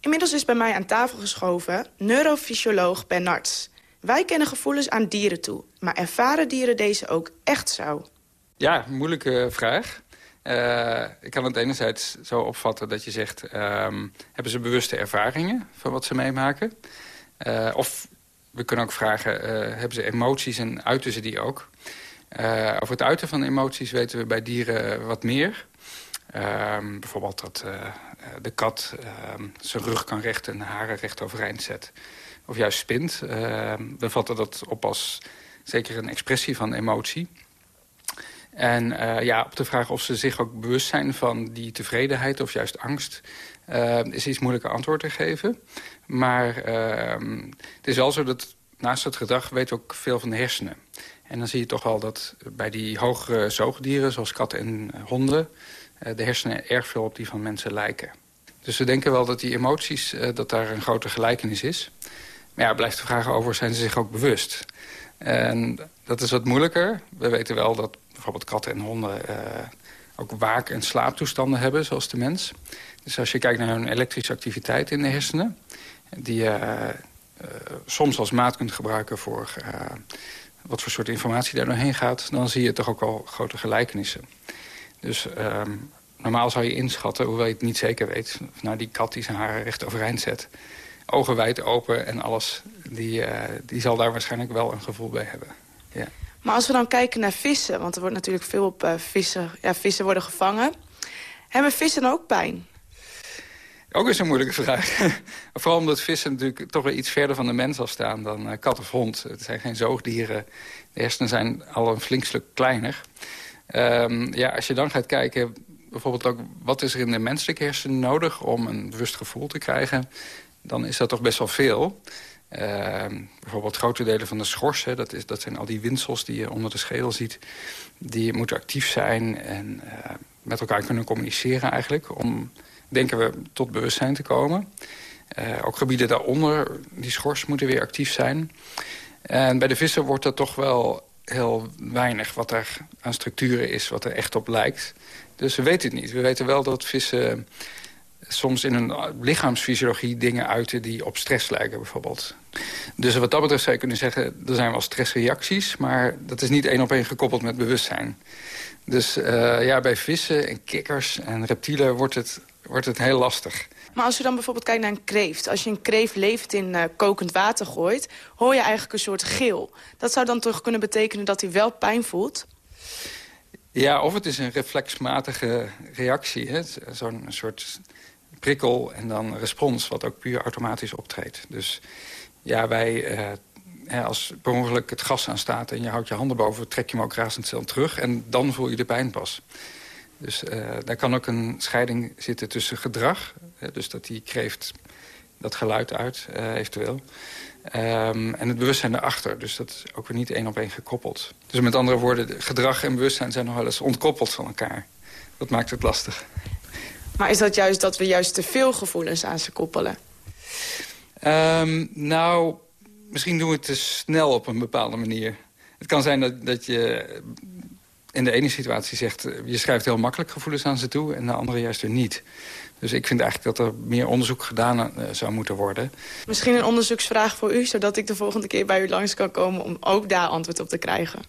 Inmiddels is bij mij aan tafel geschoven neurofysioloog Ben Narts. Wij kennen gevoelens aan dieren toe, maar ervaren dieren deze ook echt zo? Ja, moeilijke vraag. Uh, ik kan het enerzijds zo opvatten dat je zegt... Um, hebben ze bewuste ervaringen van wat ze meemaken? Uh, of we kunnen ook vragen, uh, hebben ze emoties en uiten ze die ook? Over het uiten van emoties weten we bij dieren wat meer. Ehm, bijvoorbeeld dat de kat ehm, zijn rug kan rechten en haren recht overeind zet. Of juist spint. we vatten dat op als zeker een expressie van emotie... En uh, ja, op de vraag of ze zich ook bewust zijn van die tevredenheid of juist angst... Uh, is iets moeilijker antwoord te geven. Maar uh, het is wel zo dat naast het gedrag weten we ook veel van de hersenen. En dan zie je toch wel dat bij die hogere zoogdieren, zoals katten en honden... de hersenen erg veel op die van mensen lijken. Dus we denken wel dat die emoties, dat daar een grote gelijkenis is. Maar ja, blijft de vraag over, zijn ze zich ook bewust? En dat is wat moeilijker. We weten wel dat bijvoorbeeld katten en honden uh, ook waak- en slaaptoestanden hebben, zoals de mens. Dus als je kijkt naar hun elektrische activiteit in de hersenen... die je soms als maat kunt gebruiken voor wat voor soort informatie daar doorheen gaat... dan zie je toch ook al grote gelijkenissen. Dus ehm, normaal zou je inschatten, hoewel je het niet zeker weet... nou, die kat die zijn haren recht overeind zet... ogen wijd open en alles, die, die zal daar waarschijnlijk wel een gevoel bij hebben. Ja. Maar als we dan kijken naar vissen, want er wordt natuurlijk veel op uh, vissen... Ja, vissen worden gevangen. Hebben vissen ook pijn? Ook is een moeilijke vraag. Vooral omdat vissen natuurlijk toch wel iets verder van de mens al staan dan uh, kat of hond. Het zijn geen zoogdieren. De hersenen zijn al een flink stuk kleiner. Um, ja, als je dan gaat kijken, bijvoorbeeld ook... wat is er in de menselijke hersenen nodig om een bewust gevoel te krijgen... dan is dat toch best wel veel... Uh, bijvoorbeeld grote delen van de schors, hè, dat, is, dat zijn al die winsels die je onder de schedel ziet... die moeten actief zijn en uh, met elkaar kunnen communiceren eigenlijk... om, denken we, tot bewustzijn te komen. Uh, ook gebieden daaronder, die schors, moeten weer actief zijn. En bij de vissen wordt dat toch wel heel weinig wat er aan structuren is... wat er echt op lijkt. Dus we weten het niet. We weten wel dat vissen soms in hun lichaamsfysiologie dingen uiten die op stress lijken bijvoorbeeld. Dus wat dat betreft zou je kunnen zeggen, er zijn wel stressreacties... maar dat is niet één op één gekoppeld met bewustzijn. Dus uh, ja, bij vissen en kikkers en reptielen wordt het, wordt het heel lastig. Maar als je dan bijvoorbeeld kijkt naar een kreeft. Als je een kreeft levend in uh, kokend water gooit... hoor je eigenlijk een soort geel. Dat zou dan toch kunnen betekenen dat hij wel pijn voelt? Ja, of het is een reflexmatige reactie. Zo'n soort prikkel en dan respons, wat ook puur automatisch optreedt. Dus ja, wij, uh, als per ongeluk het gas aanstaat en je houdt je handen boven... trek je hem ook razendsnel terug en dan voel je de pijn pas. Dus uh, daar kan ook een scheiding zitten tussen gedrag... dus dat die kreeft dat geluid uit, uh, eventueel... Um, en het bewustzijn erachter. Dus dat is ook weer niet één op één gekoppeld. Dus met andere woorden, gedrag en bewustzijn zijn nog wel eens ontkoppeld van elkaar. Dat maakt het lastig. Maar is dat juist dat we juist te veel gevoelens aan ze koppelen? Um, nou, misschien doen we het te snel op een bepaalde manier. Het kan zijn dat, dat je in de ene situatie zegt... eh, je schrijft heel makkelijk gevoelens aan ze toe... en de andere juist weer niet. Dus ik vind eigenlijk dat er meer onderzoek gedaan eh, zou moeten worden. Misschien een onderzoeksvraag voor u... zodat ik de volgende keer bij u langs kan komen... om ook daar antwoord op te krijgen.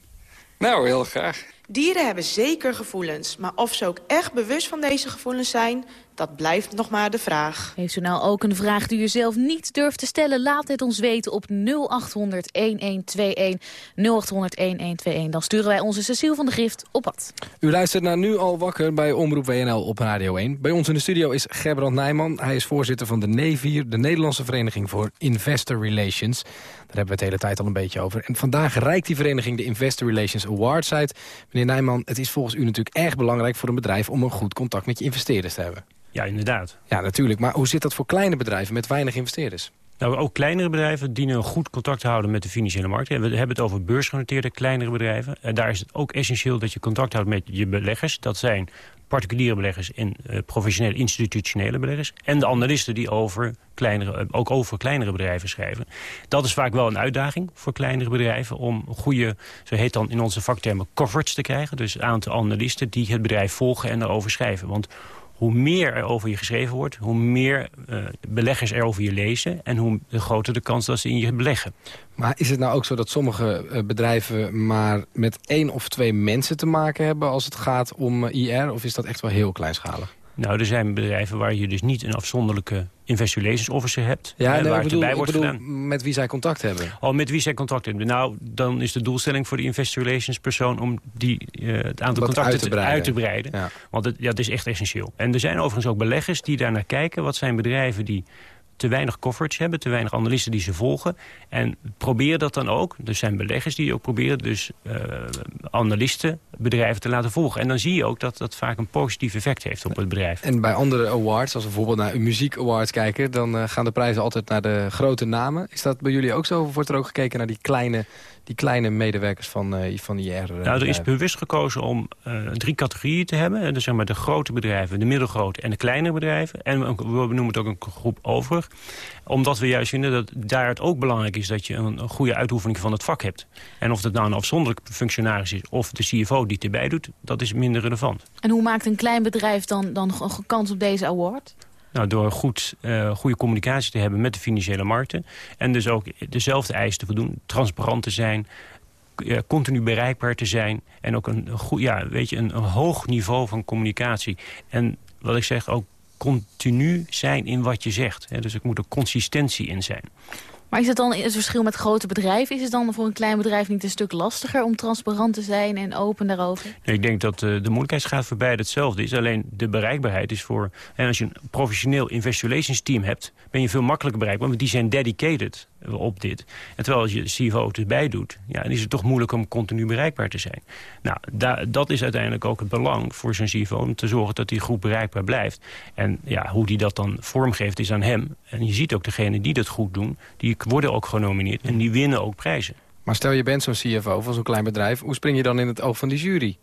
Nou, heel graag. Dieren hebben zeker gevoelens. Maar of ze ook echt bewust van deze gevoelens zijn... dat blijft nog maar de vraag. Heeft u nou ook een vraag die u zelf niet durft te stellen? Laat het ons weten op 0800 1121. 0800 1121. Dan sturen wij onze Cecile van de Gift op pad. U luistert naar Nu al wakker bij Omroep WNL op Radio 1. Bij ons in de studio is Gerbrand Nijman. Hij is voorzitter van de NEVIR, de Nederlandse Vereniging voor Investor Relations. Daar hebben we het de hele tijd al een beetje over. En vandaag reikt die vereniging de Investor Relations Awards uit. Meneer Nijman, het is volgens u natuurlijk erg belangrijk voor een bedrijf... om een goed contact met je investeerders te hebben. Ja, inderdaad. Ja, natuurlijk. Maar hoe zit dat voor kleine bedrijven met weinig investeerders? Nou, ook kleinere bedrijven dienen een goed contact te houden met de financiële markt. We hebben het over beursgenoteerde kleinere bedrijven. En daar is het ook essentieel dat je contact houdt met je beleggers. Dat zijn particuliere beleggers en uh, professionele institutionele beleggers. En de analisten die over kleinere, uh, ook over kleinere bedrijven schrijven. Dat is vaak wel een uitdaging voor kleinere bedrijven... om goede, zo heet dan in onze vaktermen, coverage te krijgen. Dus een aantal analisten die het bedrijf volgen en erover schrijven. Want hoe meer er over je geschreven wordt... hoe meer uh, beleggers er over je lezen... en hoe groter de kans dat ze in je beleggen. Maar is het nou ook zo dat sommige uh, bedrijven... maar met één of twee mensen te maken hebben... als het gaat om uh, IR? Of is dat echt wel heel kleinschalig? Nou, er zijn bedrijven waar je dus niet een afzonderlijke investor relations officer hebt. Ja, eh, nee, waar bedoel, het erbij wordt bedoel, gedaan. met wie zij contact hebben. Oh, met wie zij contact hebben. Nou, dan is de doelstelling voor de investor relations persoon... om die, uh, het aantal contacten uit te breiden. uit te breiden. Ja. Want het, ja, dat is echt essentieel. En er zijn overigens ook beleggers die daar naar kijken. Wat zijn bedrijven die te weinig coverage hebben, te weinig analisten die ze volgen. En probeer dat dan ook. Er zijn beleggers die ook proberen dus uh, analisten bedrijven te laten volgen. En dan zie je ook dat dat vaak een positief effect heeft op het bedrijf. En bij andere awards, als we bijvoorbeeld naar een muziek awards kijken... dan uh, gaan de prijzen altijd naar de grote namen. Is dat bij jullie ook zo? Of wordt er ook gekeken naar die kleine, die kleine medewerkers van, uh, van IR? Nou, er is bewust gekozen om drie categorieën te hebben. Dus zeg maar de grote bedrijven, de middelgrote en de kleinere bedrijven. En we noemen het ook een groep over omdat we juist vinden dat daar het ook belangrijk is... dat je een, een goede uitoefening van het vak hebt. En of dat nou een afzonderlijk functionaris is... of de CFO die het erbij doet, dat is minder relevant. En hoe maakt een klein bedrijf dan, dan een kans op deze award? Nou, door goed, uh, goede communicatie te hebben met de financiële markten. En dus ook dezelfde eisen te voldoen. Transparant te zijn, uh, continu bereikbaar te zijn. En ook een, goed, ja, weet je, een, een hoog niveau van communicatie. En wat ik zeg, ook continu zijn in wat je zegt. Dus er moet er consistentie in zijn. Maar is het dan het verschil met grote bedrijven? Is het dan voor een klein bedrijf niet een stuk lastiger om transparant te zijn en open daarover? Ik denk dat uh, de moeilijkheidsgraad voor beide hetzelfde is. Alleen de bereikbaarheid is voor... En als je een professioneel investor relations team hebt... ben je veel makkelijker bereikbaar, want die zijn dedicated op dit. En terwijl als je CFO erbij doet... Ja, dan is het toch moeilijk om continu bereikbaar te zijn. Nou, da dat is uiteindelijk ook het belang voor zijn CFO... om te zorgen dat die groep bereikbaar blijft. En ja, hoe die dat dan vormgeeft is aan hem. En je ziet ook degenen die dat goed doen... die worden ook genomineerd en die winnen ook prijzen. Maar stel je bent zo'n CFO van zo'n klein bedrijf... hoe spring je dan in het oog van die jury?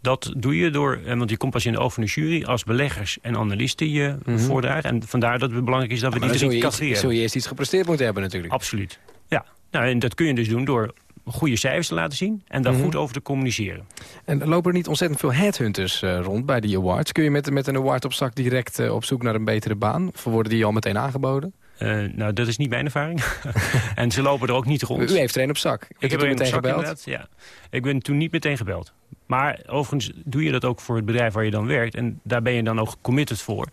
Dat doe je door, want je komt pas in de oog van de jury... als beleggers en analisten je mm -hmm. voordragen. En vandaar dat het belangrijk is dat we ja, die drie categorieën hebben. Zul je eerst iets gepresteerd moeten hebben natuurlijk. Absoluut, ja. Nou, en dat kun je dus doen door goede cijfers te laten zien... en daar Mhm. mm -hmm. goed over te communiceren. En lopen er niet ontzettend veel headhunters uh, rond bij die awards? Kun je met, met een award op zak direct uh, op zoek naar een betere baan? Of worden die al meteen aangeboden? Uh, nou, dat is niet mijn ervaring. en ze lopen er ook niet rond. U heeft er een op zak. Ik, ik heb er meteen gebeld. Ja. Ik ben toen niet meteen gebeld. Maar overigens doe je dat ook voor het bedrijf waar je dan werkt. En daar ben je dan ook committed voor.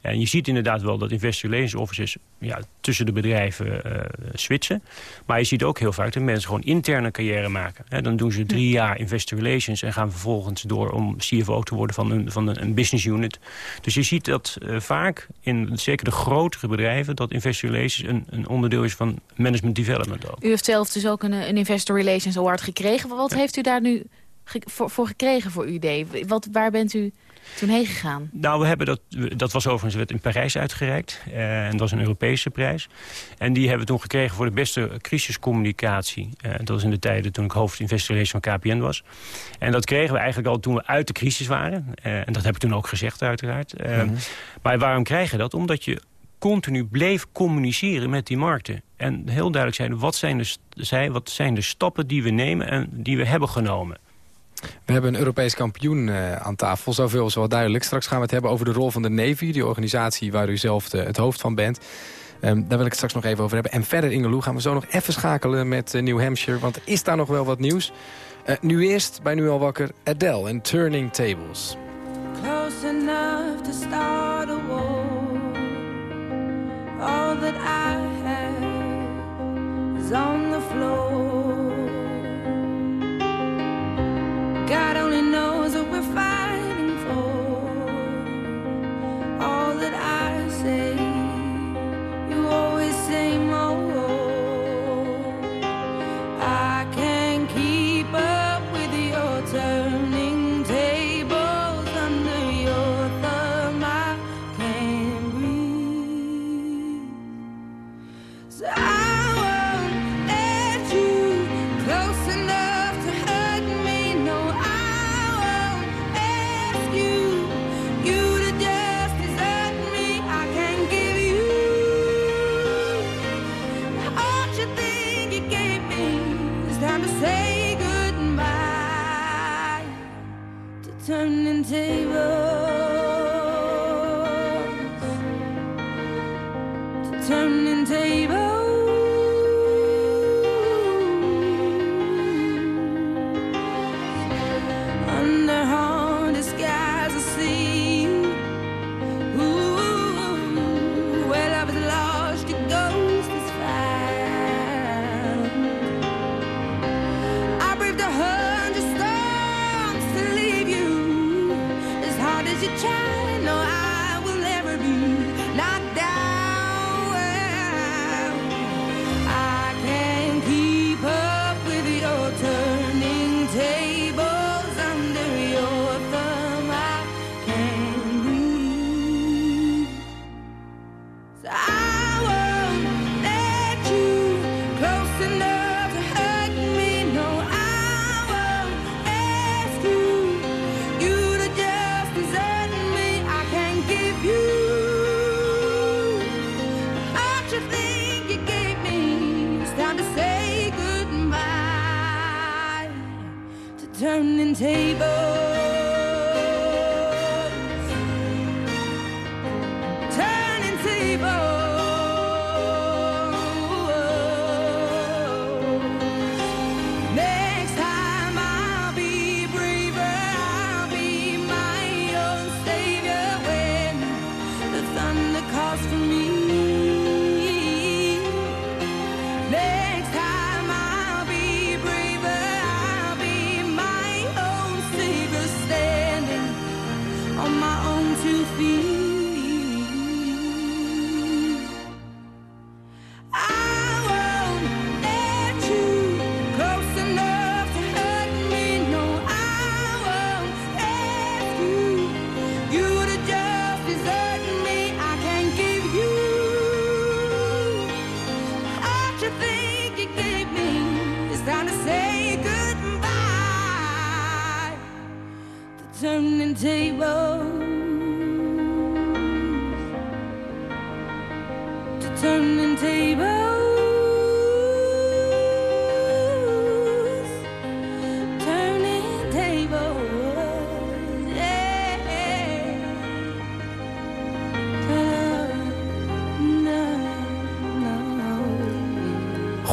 En je ziet inderdaad wel dat investor relations officers ja, tussen de bedrijven uh, switchen. Maar je ziet ook heel vaak dat mensen gewoon interne carrière maken. He, dan doen ze drie jaar investor relations en gaan vervolgens door om CFO te worden van een, van een business unit. Dus je ziet dat uh, vaak in zeker de grotere bedrijven dat investor relations een, een onderdeel is van management development ook. U heeft zelf dus ook een, een investor relations award gekregen. Wat ja. heeft u daar nu voor, voor gekregen voor UD? Wat, waar bent u toen heen gegaan? Nou, we hebben dat, dat was overigens werd in Parijs uitgereikt. Uh, en dat was een Europese prijs. En die hebben we toen gekregen voor de beste crisiscommunicatie. Uh, dat was in de tijden toen ik hoofd investor van KPN was. En dat kregen we eigenlijk al toen we uit de crisis waren. Uh, en dat heb ik toen ook gezegd uiteraard. Mm -hmm. Maar waarom krijg je dat? Omdat je continu bleef communiceren met die markten. En heel duidelijk zijn wat zijn de, zij, wat zijn de stappen die we nemen en die we hebben genomen. We hebben een Europees kampioen uh, aan tafel, zoveel is wel duidelijk. Straks gaan we het hebben over de rol van de Navy, die organisatie waar u zelf de, het hoofd van bent. Um, daar wil ik het straks nog even over hebben. En verder, Ingeloe, gaan we zo nog even schakelen met uh, New Hampshire, want is daar nog wel wat nieuws. Uh, nu eerst, bij Nu Al Wakker, Adele en Turning Tables. Close enough to start a war All that I have on the floor God only knows what we're fighting for. All that I say, you always say more. I can't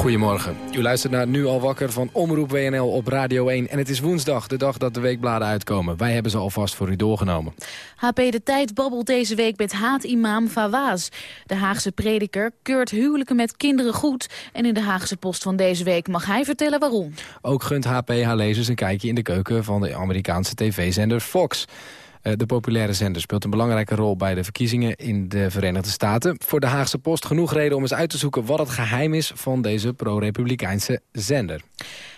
Goedemorgen. U luistert naar Nu al wakker van Omroep WNL op Radio 1. En het is woensdag, de dag dat de weekbladen uitkomen. Wij hebben ze alvast voor u doorgenomen. HP De Tijd babbelt deze week met haat-imam Fawaz. De Haagse prediker keurt huwelijken met kinderen goed. En in de Haagse Post van deze week mag hij vertellen waarom. Ook gunt HP haar lezers een kijkje in de keuken van de Amerikaanse tv-zender Fox. Eh, De populaire zender speelt een belangrijke rol bij de verkiezingen in de Verenigde Staten. Voor de Haagse Post genoeg reden om eens uit te zoeken wat het geheim is van deze pro-republikeinse zender.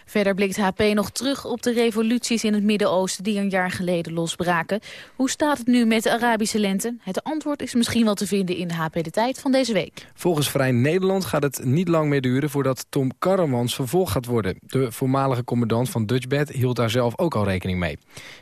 Verder blikt HP nog terug op de revoluties in het Midden-Oosten die een jaar geleden losbraken. Hoe staat het nu met de Arabische lente? Het antwoord is misschien wel te vinden in de HP De Tijd van deze week. Volgens Vrij Nederland gaat het niet lang meer duren voordat Tom Karremans vervolgd gaat worden. De voormalige commandant van Dutchbed hield daar zelf ook al rekening mee.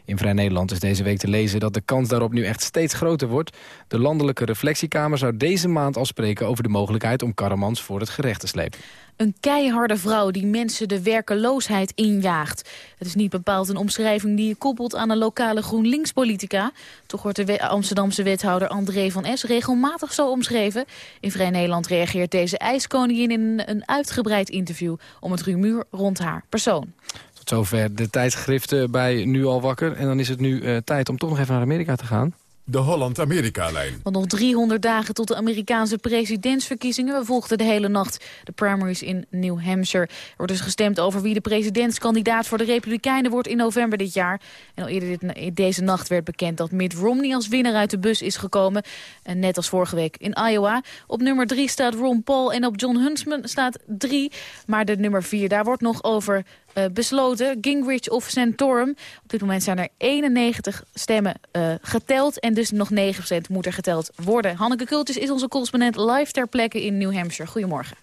In Vrij Nederland is deze week te lezen dat de kans daarop nu echt steeds groter wordt. De Landelijke Reflectiekamer zou deze maand al spreken over de mogelijkheid om Karremans voor het gerecht te slepen. Een keiharde vrouw die mensen de werkeloosheid injaagt. Het is niet bepaald een omschrijving die je koppelt aan een lokale GroenLinks-politica. Toch wordt de Amsterdamse wethouder André van S. regelmatig zo omschreven. In Vrij Nederland reageert deze ijskoningin in een uitgebreid interview... om het rumoer rond haar persoon. Tot zover de tijdschriften bij Nu al wakker. En dan is het nu eh, tijd om toch nog even naar Amerika te gaan. De Holland-Amerika-lijn. Want nog 300 dagen tot de Amerikaanse presidentsverkiezingen. We volgden de hele nacht de primaries in New Hampshire. Er wordt dus gestemd over wie de presidentskandidaat voor de Republikeinen wordt in november dit jaar. En al eerder dit, deze nacht werd bekend dat Mitt Romney als winnaar uit de bus is gekomen. En net als vorige week in Iowa. Op nummer 3 staat Ron Paul en op John Huntsman staat 3. Maar de nummer 4, daar wordt nog over eh, besloten. Gingrich of Santorum. Op dit moment zijn er 91 stemmen eh, geteld. En dus nog 9% moet er geteld worden. Hanneke Kultjes is onze correspondent live ter plekke in New Hampshire. Goedemorgen.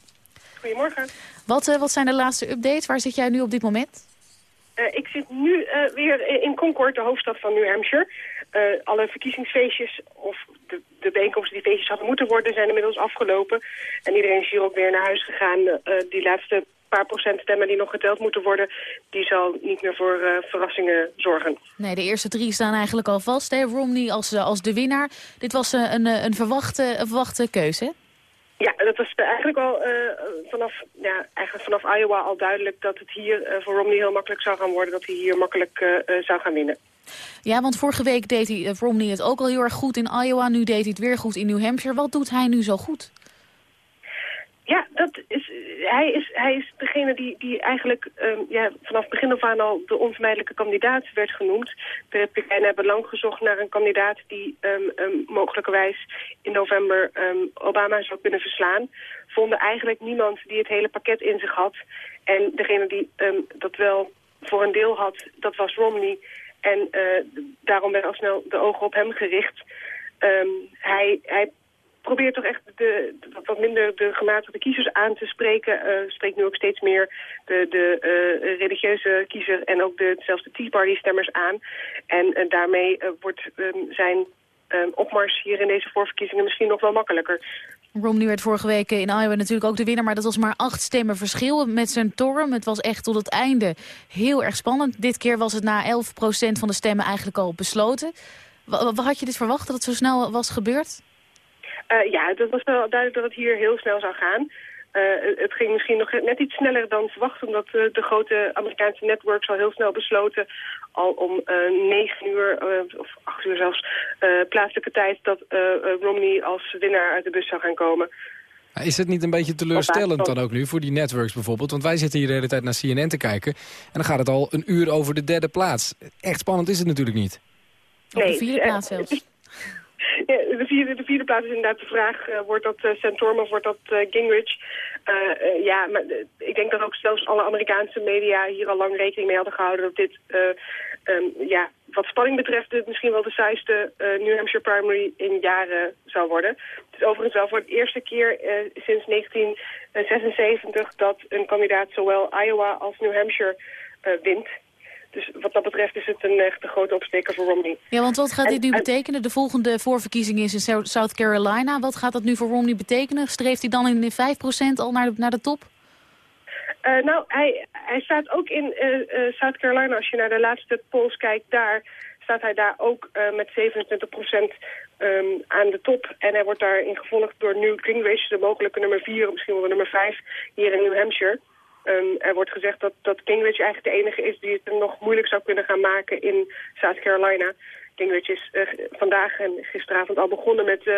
Goedemorgen. Wat, eh, wat zijn de laatste updates? Waar zit jij nu op dit moment? Ik zit nu weer in Concord, de hoofdstad van New Hampshire. Alle verkiezingsfeestjes, of de, de bijeenkomsten die feestjes hadden moeten worden, zijn inmiddels afgelopen. En iedereen is hier ook weer naar huis gegaan. Die laatste paar procent stemmen die nog geteld moeten worden, die zal niet meer voor eh, verrassingen zorgen. Nee, de eerste drie staan eigenlijk al vast. Hè? Romney als, eh, als de winnaar. Dit was eh, een, een, verwachte, een verwachte keuze? Ja, dat was eigenlijk al vanaf, ja, eigenlijk vanaf Iowa al duidelijk dat het hier voor Romney heel makkelijk zou gaan worden. Dat hij hier makkelijk zou gaan winnen. Ja, want vorige week deed hij, Romney het ook al heel erg goed in Iowa. Nu deed hij het weer goed in New Hampshire. Wat doet hij nu zo goed? Ja, dat is, hij, is, hij is degene die, die eigenlijk ehm, ja, vanaf begin af aan al de onvermijdelijke kandidaat werd genoemd. De Republikeinen hebben lang gezocht naar een kandidaat die ehm, ehm, mogelijkerwijs in november Obama zou kunnen verslaan. Vonden eigenlijk niemand die het hele pakket in zich had. En degene die dat wel voor een deel had, dat was Romney. En eh, daarom werden al snel de ogen op hem gericht. Hij, hij probeert toch echt de, wat- wat minder de gematigde kiezers aan te spreken. Eh, spreekt nu ook steeds meer de, de eh, religieuze kiezer en ook de, zelfs de Tea Party stemmers aan. En eh, daarmee wordt ehm, zijn ehm, opmars hier in deze voorverkiezingen misschien nog wel makkelijker. Romney werd vorige week in Iowa natuurlijk ook de winnaar. Maar dat was maar acht stemmen verschil met zijn Torum. Het was echt tot het einde heel erg spannend. Dit keer was het na 11% van de stemmen eigenlijk al besloten. Wa- wa- Had je dit verwacht dat het zo snel was gebeurd? Eh, ja, het was wel duidelijk dat het hier heel snel zou gaan. Eh, het ging misschien nog net iets sneller dan verwacht, omdat eh, de grote Amerikaanse networks al heel snel besloten, al om eh, negen uur, of acht uur zelfs, eh, plaatselijke tijd, dat Romney als winnaar uit de bus zou gaan komen. Is het niet een beetje teleurstellend dan ook nu voor die networks bijvoorbeeld? Want wij zitten hier de hele tijd naar CNN te kijken. En dan gaat het al een uur over de derde plaats. Echt spannend is het natuurlijk niet. Op de Nee, vierde plaats zelfs. Ja, de, vierde, de vierde plaats is inderdaad de vraag, eh, wordt dat uh, Santorum of wordt dat eh, Gingrich? Eh, eh, ja, maar eh, ik denk dat ook zelfs alle Amerikaanse media hier al lang rekening mee hadden gehouden dat dit, eh, ehm, ja, wat spanning betreft, dit misschien wel de saaiste eh, New Hampshire primary in jaren zou worden. Het is overigens wel voor de eerste keer eh, sinds 1976 dat een kandidaat zowel Iowa als New Hampshire eh, wint. Dus wat dat betreft is het een echt een grote opsteker voor Romney. Ja, want wat gaat En- dit nu en- betekenen? De volgende voorverkiezing is in Sou- South Carolina. Wat gaat dat nu voor Romney betekenen? Streeft hij dan in de 5% al naar de, naar de top? Eh, nou, hij, hij staat ook in eh, eh, South Carolina. Als je naar de laatste polls kijkt, daar staat hij daar ook met 27% ehm, aan de top. En hij wordt daarin gevolgd door Newt Gingrich, de mogelijke nummer 4, of misschien wel de nummer 5 hier in New Hampshire. Ehm, er wordt gezegd dat, dat Gingrich eigenlijk de enige is die het nog moeilijk zou kunnen gaan maken in South Carolina. Gingrich is eh, vandaag en gisteravond al begonnen met eh,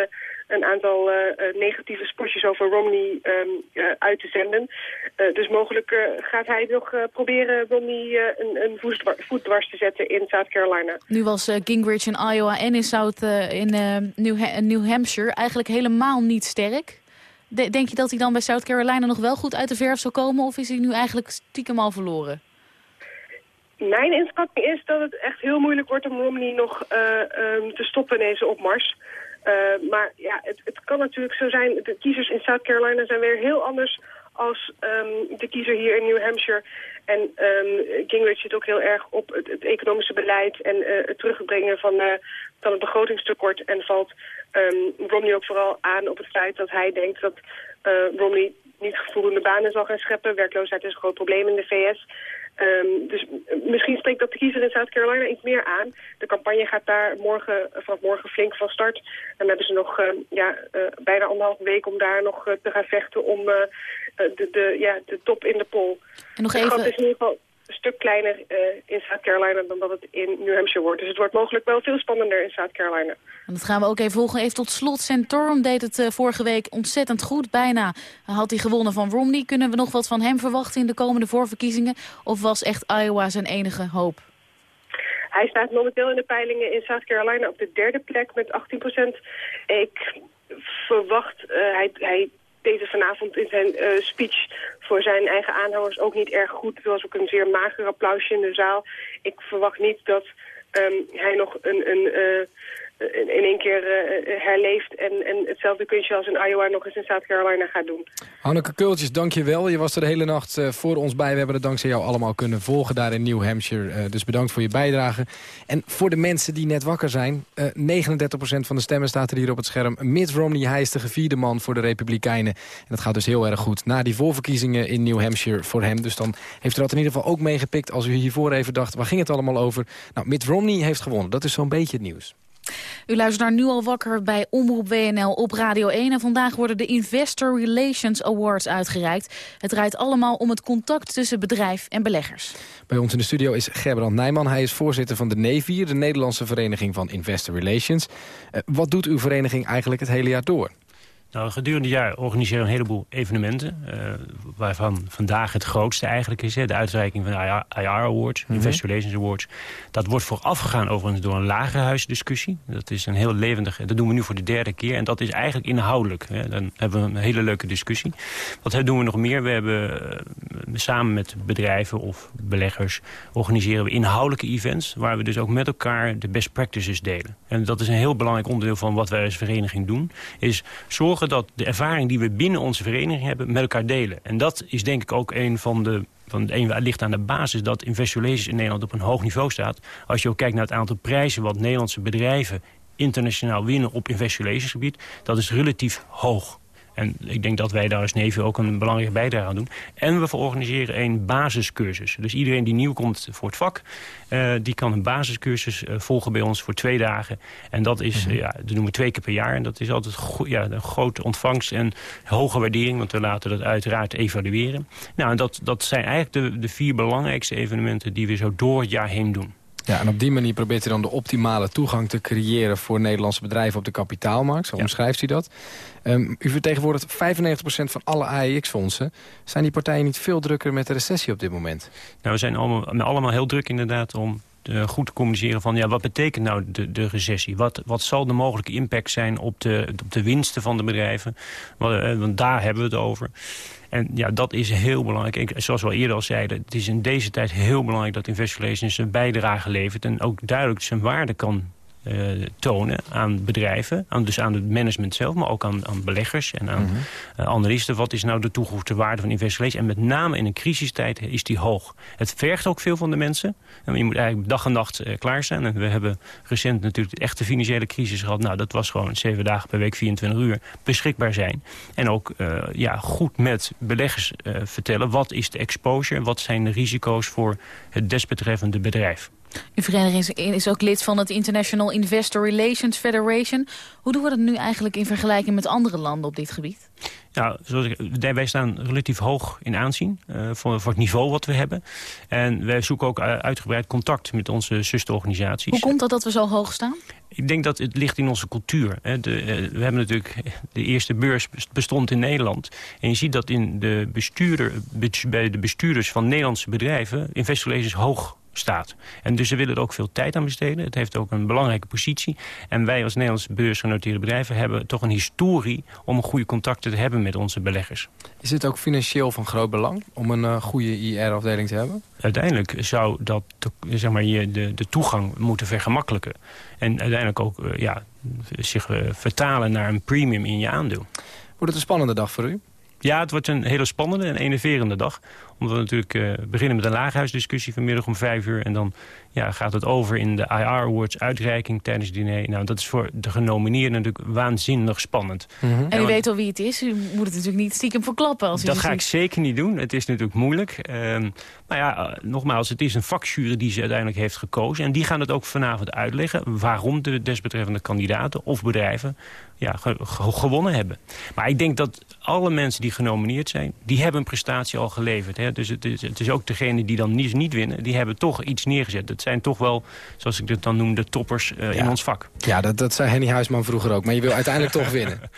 een aantal eh, negatieve spotjes over Romney ehm, eh, uit te zenden. Dus mogelijk gaat hij nog proberen Romney een, een voet, dwar- voet dwars te zetten in South Carolina. Nu was Gingrich in Iowa en in, South, in New Hampshire eigenlijk helemaal niet sterk. De- denk je dat hij dan bij South Carolina nog wel goed uit de verf zal komen? Of is hij nu eigenlijk stiekem al verloren? Mijn inschatting is dat het echt heel moeilijk wordt om Romney nog ehm, te stoppen in deze opmars. Eh, maar ja, het, het kan natuurlijk zo zijn, de kiezers in South Carolina zijn weer heel anders als ehm, de kiezer hier in New Hampshire. En ehm, Gingrich zit ook heel erg op het, het economische beleid en eh, het terugbrengen van, van het begrotingstekort. En valt ehm, Romney ook vooral aan op het feit dat hij denkt dat eh, Romney niet voldoende banen zal gaan scheppen. Werkloosheid is een groot probleem in de VS. Ehm, dus misschien spreekt dat de kiezer in South Carolina iets meer aan. De campagne gaat daar morgen, vanaf morgen flink van start. En dan hebben ze nog ehm, ja, eh, bijna anderhalve week om daar nog eh, te gaan vechten om eh, eh, de, de, ja, de top in de poll. En nog gat even- is in ieder geval stuk kleiner eh, in South Carolina dan dat het in New Hampshire wordt. Dus het wordt mogelijk wel veel spannender in South Carolina. En dat gaan we ook even volgen. Even tot slot, Santorum deed het eh, vorige week ontzettend goed. Bijna had hij gewonnen van Romney. Kunnen we nog wat van hem verwachten in de komende voorverkiezingen? Of was echt Iowa zijn enige hoop? Hij staat momenteel in de peilingen in South Carolina op de derde plek met 18% Ik verwacht, eh, hij, hij het vanavond in zijn eh, speech voor zijn eigen aanhangers ook niet erg goed. Er was ook een zeer mager applausje in de zaal. Ik verwacht niet dat ehm, hij nog een, een, eh, in in één keer eh, herleeft en, en hetzelfde kunstje als in Iowa nog eens in South Carolina gaat doen. Hanneke Kultjes, dank je was er de hele nacht eh, voor ons bij. We hebben het dankzij jou allemaal kunnen volgen daar in New Hampshire. Eh, dus bedankt voor je bijdrage. En voor de mensen die net wakker zijn... eh 39% van de stemmen staat er hier op het scherm. Mitt Romney, hij is de gevierde man voor de Republikeinen. En dat gaat dus heel erg goed. Na die voorverkiezingen in New Hampshire voor hem. Dus dan heeft u dat in ieder geval ook meegepikt... als u hiervoor even dacht, waar ging het allemaal over? Nou, Mitt Romney heeft gewonnen. Dat is zo'n beetje het nieuws. U luistert naar Nu al wakker bij Omroep WNL op Radio 1. En vandaag worden de Investor Relations Awards uitgereikt. Het draait allemaal om het contact tussen bedrijf en beleggers. Bij ons in de studio is Gerbrand Nijman. Hij is voorzitter van de NEVIR, de Nederlandse Vereniging van Investor Relations. Eh, wat doet uw vereniging eigenlijk het hele jaar door? Nou, gedurende het jaar organiseren we een heleboel evenementen. eh, waarvan vandaag het grootste eigenlijk is. Hè, de uitreiking van de IR Awards, Mhm. Investor Relations Awards. Dat wordt voorafgegaan overigens door een lagerhuisdiscussie. Dat is een heel levendig... Dat doen we nu voor de derde keer. En dat is eigenlijk inhoudelijk. Hè. Dan hebben we een hele leuke discussie. Wat doen we nog meer? We hebben eh, samen met bedrijven of beleggers... organiseren we inhoudelijke events... waar we dus ook met elkaar de best practices delen. En dat is een heel belangrijk onderdeel van wat wij als vereniging doen. Is zorgen dat de ervaring die we binnen onze vereniging hebben... met elkaar delen. En dat is denk ik ook een van de... Van een ligt aan de basis dat Relations in Nederland op een hoog niveau staat. Als je ook kijkt naar het aantal prijzen wat Nederlandse bedrijven internationaal winnen op Investor Relations gebied, dat is relatief hoog. En ik denk dat wij daar als Nevi ook een belangrijke bijdrage aan doen. En we organiseren een basiscursus. Dus iedereen die nieuw komt voor het vak... eh, die kan een basiscursus eh, volgen bij ons voor twee dagen. En dat is, eh, ja, dat doen we twee keer per jaar. En dat is altijd ja, een grote ontvangst en hoge waardering. Want we laten dat uiteraard evalueren. Nou, en dat, dat zijn eigenlijk de, de vier belangrijkste evenementen... die we zo door het jaar heen doen. Ja, en op die manier probeert u dan de optimale toegang te creëren... voor Nederlandse bedrijven op de kapitaalmarkt. Zo omschrijft u dat. Ehm, u vertegenwoordigt 95% van alle AEX-fondsen. Zijn die partijen niet veel drukker met de recessie op dit moment? Nou, we zijn allemaal, allemaal heel druk inderdaad om eh, goed te communiceren van... ja, wat betekent nou de, de recessie? Wat, wat zal de mogelijke impact zijn op de, op de winsten van de bedrijven? Want, eh, want daar hebben we het over. En ja, dat is heel belangrijk. Ik, zoals we al eerder al zeiden, het is in deze tijd heel belangrijk... dat Investor Relations een bijdrage levert en ook duidelijk zijn waarde kan eh, tonen aan bedrijven. Aan, dus aan het management zelf, maar ook aan, aan beleggers en aan Mhm. eh, analisten. Wat is nou de toegevoegde waarde van Investor? En met name in een crisistijd is die hoog. Het vergt ook veel van de mensen. En je moet eigenlijk dag en nacht eh, klaar zijn. En we hebben recent natuurlijk de echte financiële crisis gehad. Nou, dat was gewoon zeven dagen per week, 24 uur beschikbaar zijn. En ook ja, goed met beleggers vertellen. Wat is de exposure? Wat zijn de risico's voor het desbetreffende bedrijf? Uw vereniging is, is ook lid van het International Investor Relations Federation. Hoe doen we dat nu eigenlijk in vergelijking met andere landen op dit gebied? Ja, zoals ik, wij staan relatief hoog in aanzien uh, voor, voor het niveau wat we hebben. En wij zoeken ook uitgebreid contact met onze zusterorganisaties. Hoe komt dat dat we zo hoog staan? Ik denk dat het ligt in onze cultuur. Hè. De, uh, we hebben natuurlijk, de eerste beurs bestond in Nederland. En je ziet dat in de bestuurder, bij de bestuurders van Nederlandse bedrijven... Investor Relations hoog staat. En dus ze willen er ook veel tijd aan besteden. Het heeft ook een belangrijke positie. En wij als Nederlandse beursgenoteerde bedrijven... hebben toch een historie om goede contacten te hebben met onze beleggers. Is het ook financieel van groot belang om een uh, goede IR-afdeling te hebben? Uiteindelijk zou dat zeg maar, je de, de toegang moeten vergemakkelijken. En uiteindelijk ook uh, ja, zich uh, vertalen naar een premium in je aandeel. Wordt het een spannende dag voor u? Ja, het wordt een hele spannende en enerverende dag. Omdat we natuurlijk eh, beginnen met een laaghuisdiscussie vanmiddag om vijf uur. En dan ja, gaat het over in de IR Awards uitreiking tijdens het diner. Nou, dat is voor de genomineerden natuurlijk waanzinnig spannend. En u weet al wie het is. U moet het natuurlijk niet stiekem verklappen. Als u dat ga ik zeker niet doen. Het is natuurlijk moeilijk. Ehm, maar ja, eh, nogmaals, het is een vakjury die ze uiteindelijk heeft gekozen. En die gaan het ook vanavond uitleggen... waarom de desbetreffende kandidaten of bedrijven ja, ge- ge- gewonnen hebben. Maar ik denk dat alle mensen die genomineerd zijn... die hebben een prestatie al geleverd. Hè? Dus het is, het is ook degene die dan niet, niet winnen... die hebben toch iets neergezet. Dat zijn toch wel, zoals ik het dan noem, de toppers eh, in ons vak. Ja, dat, dat zei Henny Huisman vroeger ook. Maar je wil uiteindelijk toch winnen.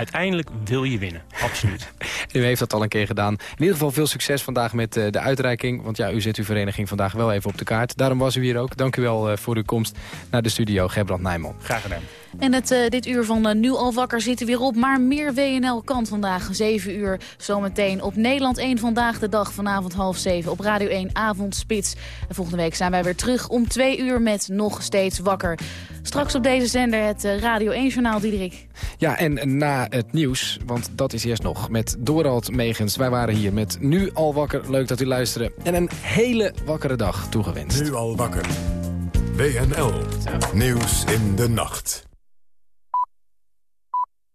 Uiteindelijk wil je winnen, absoluut. U heeft dat al een keer gedaan. In ieder geval veel succes vandaag met eh, de uitreiking. Want ja, u zet uw vereniging vandaag wel even op de kaart. Daarom was u hier ook. Dank u wel eh, voor uw komst naar de studio, Gerbrand Nijman. Graag gedaan. En het, eh, dit uur van Nu al wakker zit er weer op. Maar meer WNL kan vandaag. 7 uur zometeen op Nederland 1 Vandaag de Dag. Vanavond half 7 op Radio 1 Avondspits. En volgende week zijn wij weer terug om 2 uur met Nog Steeds Wakker. Straks op deze zender het Radio 1-journaal, Diederik. Ja, en na het nieuws, want dat is eerst nog, met Dorald Megens. Wij waren hier met Nu al wakker. Leuk dat u luisterde. En een hele wakkere dag toegewenst. Nu al wakker. WNL. Nieuws in de nacht.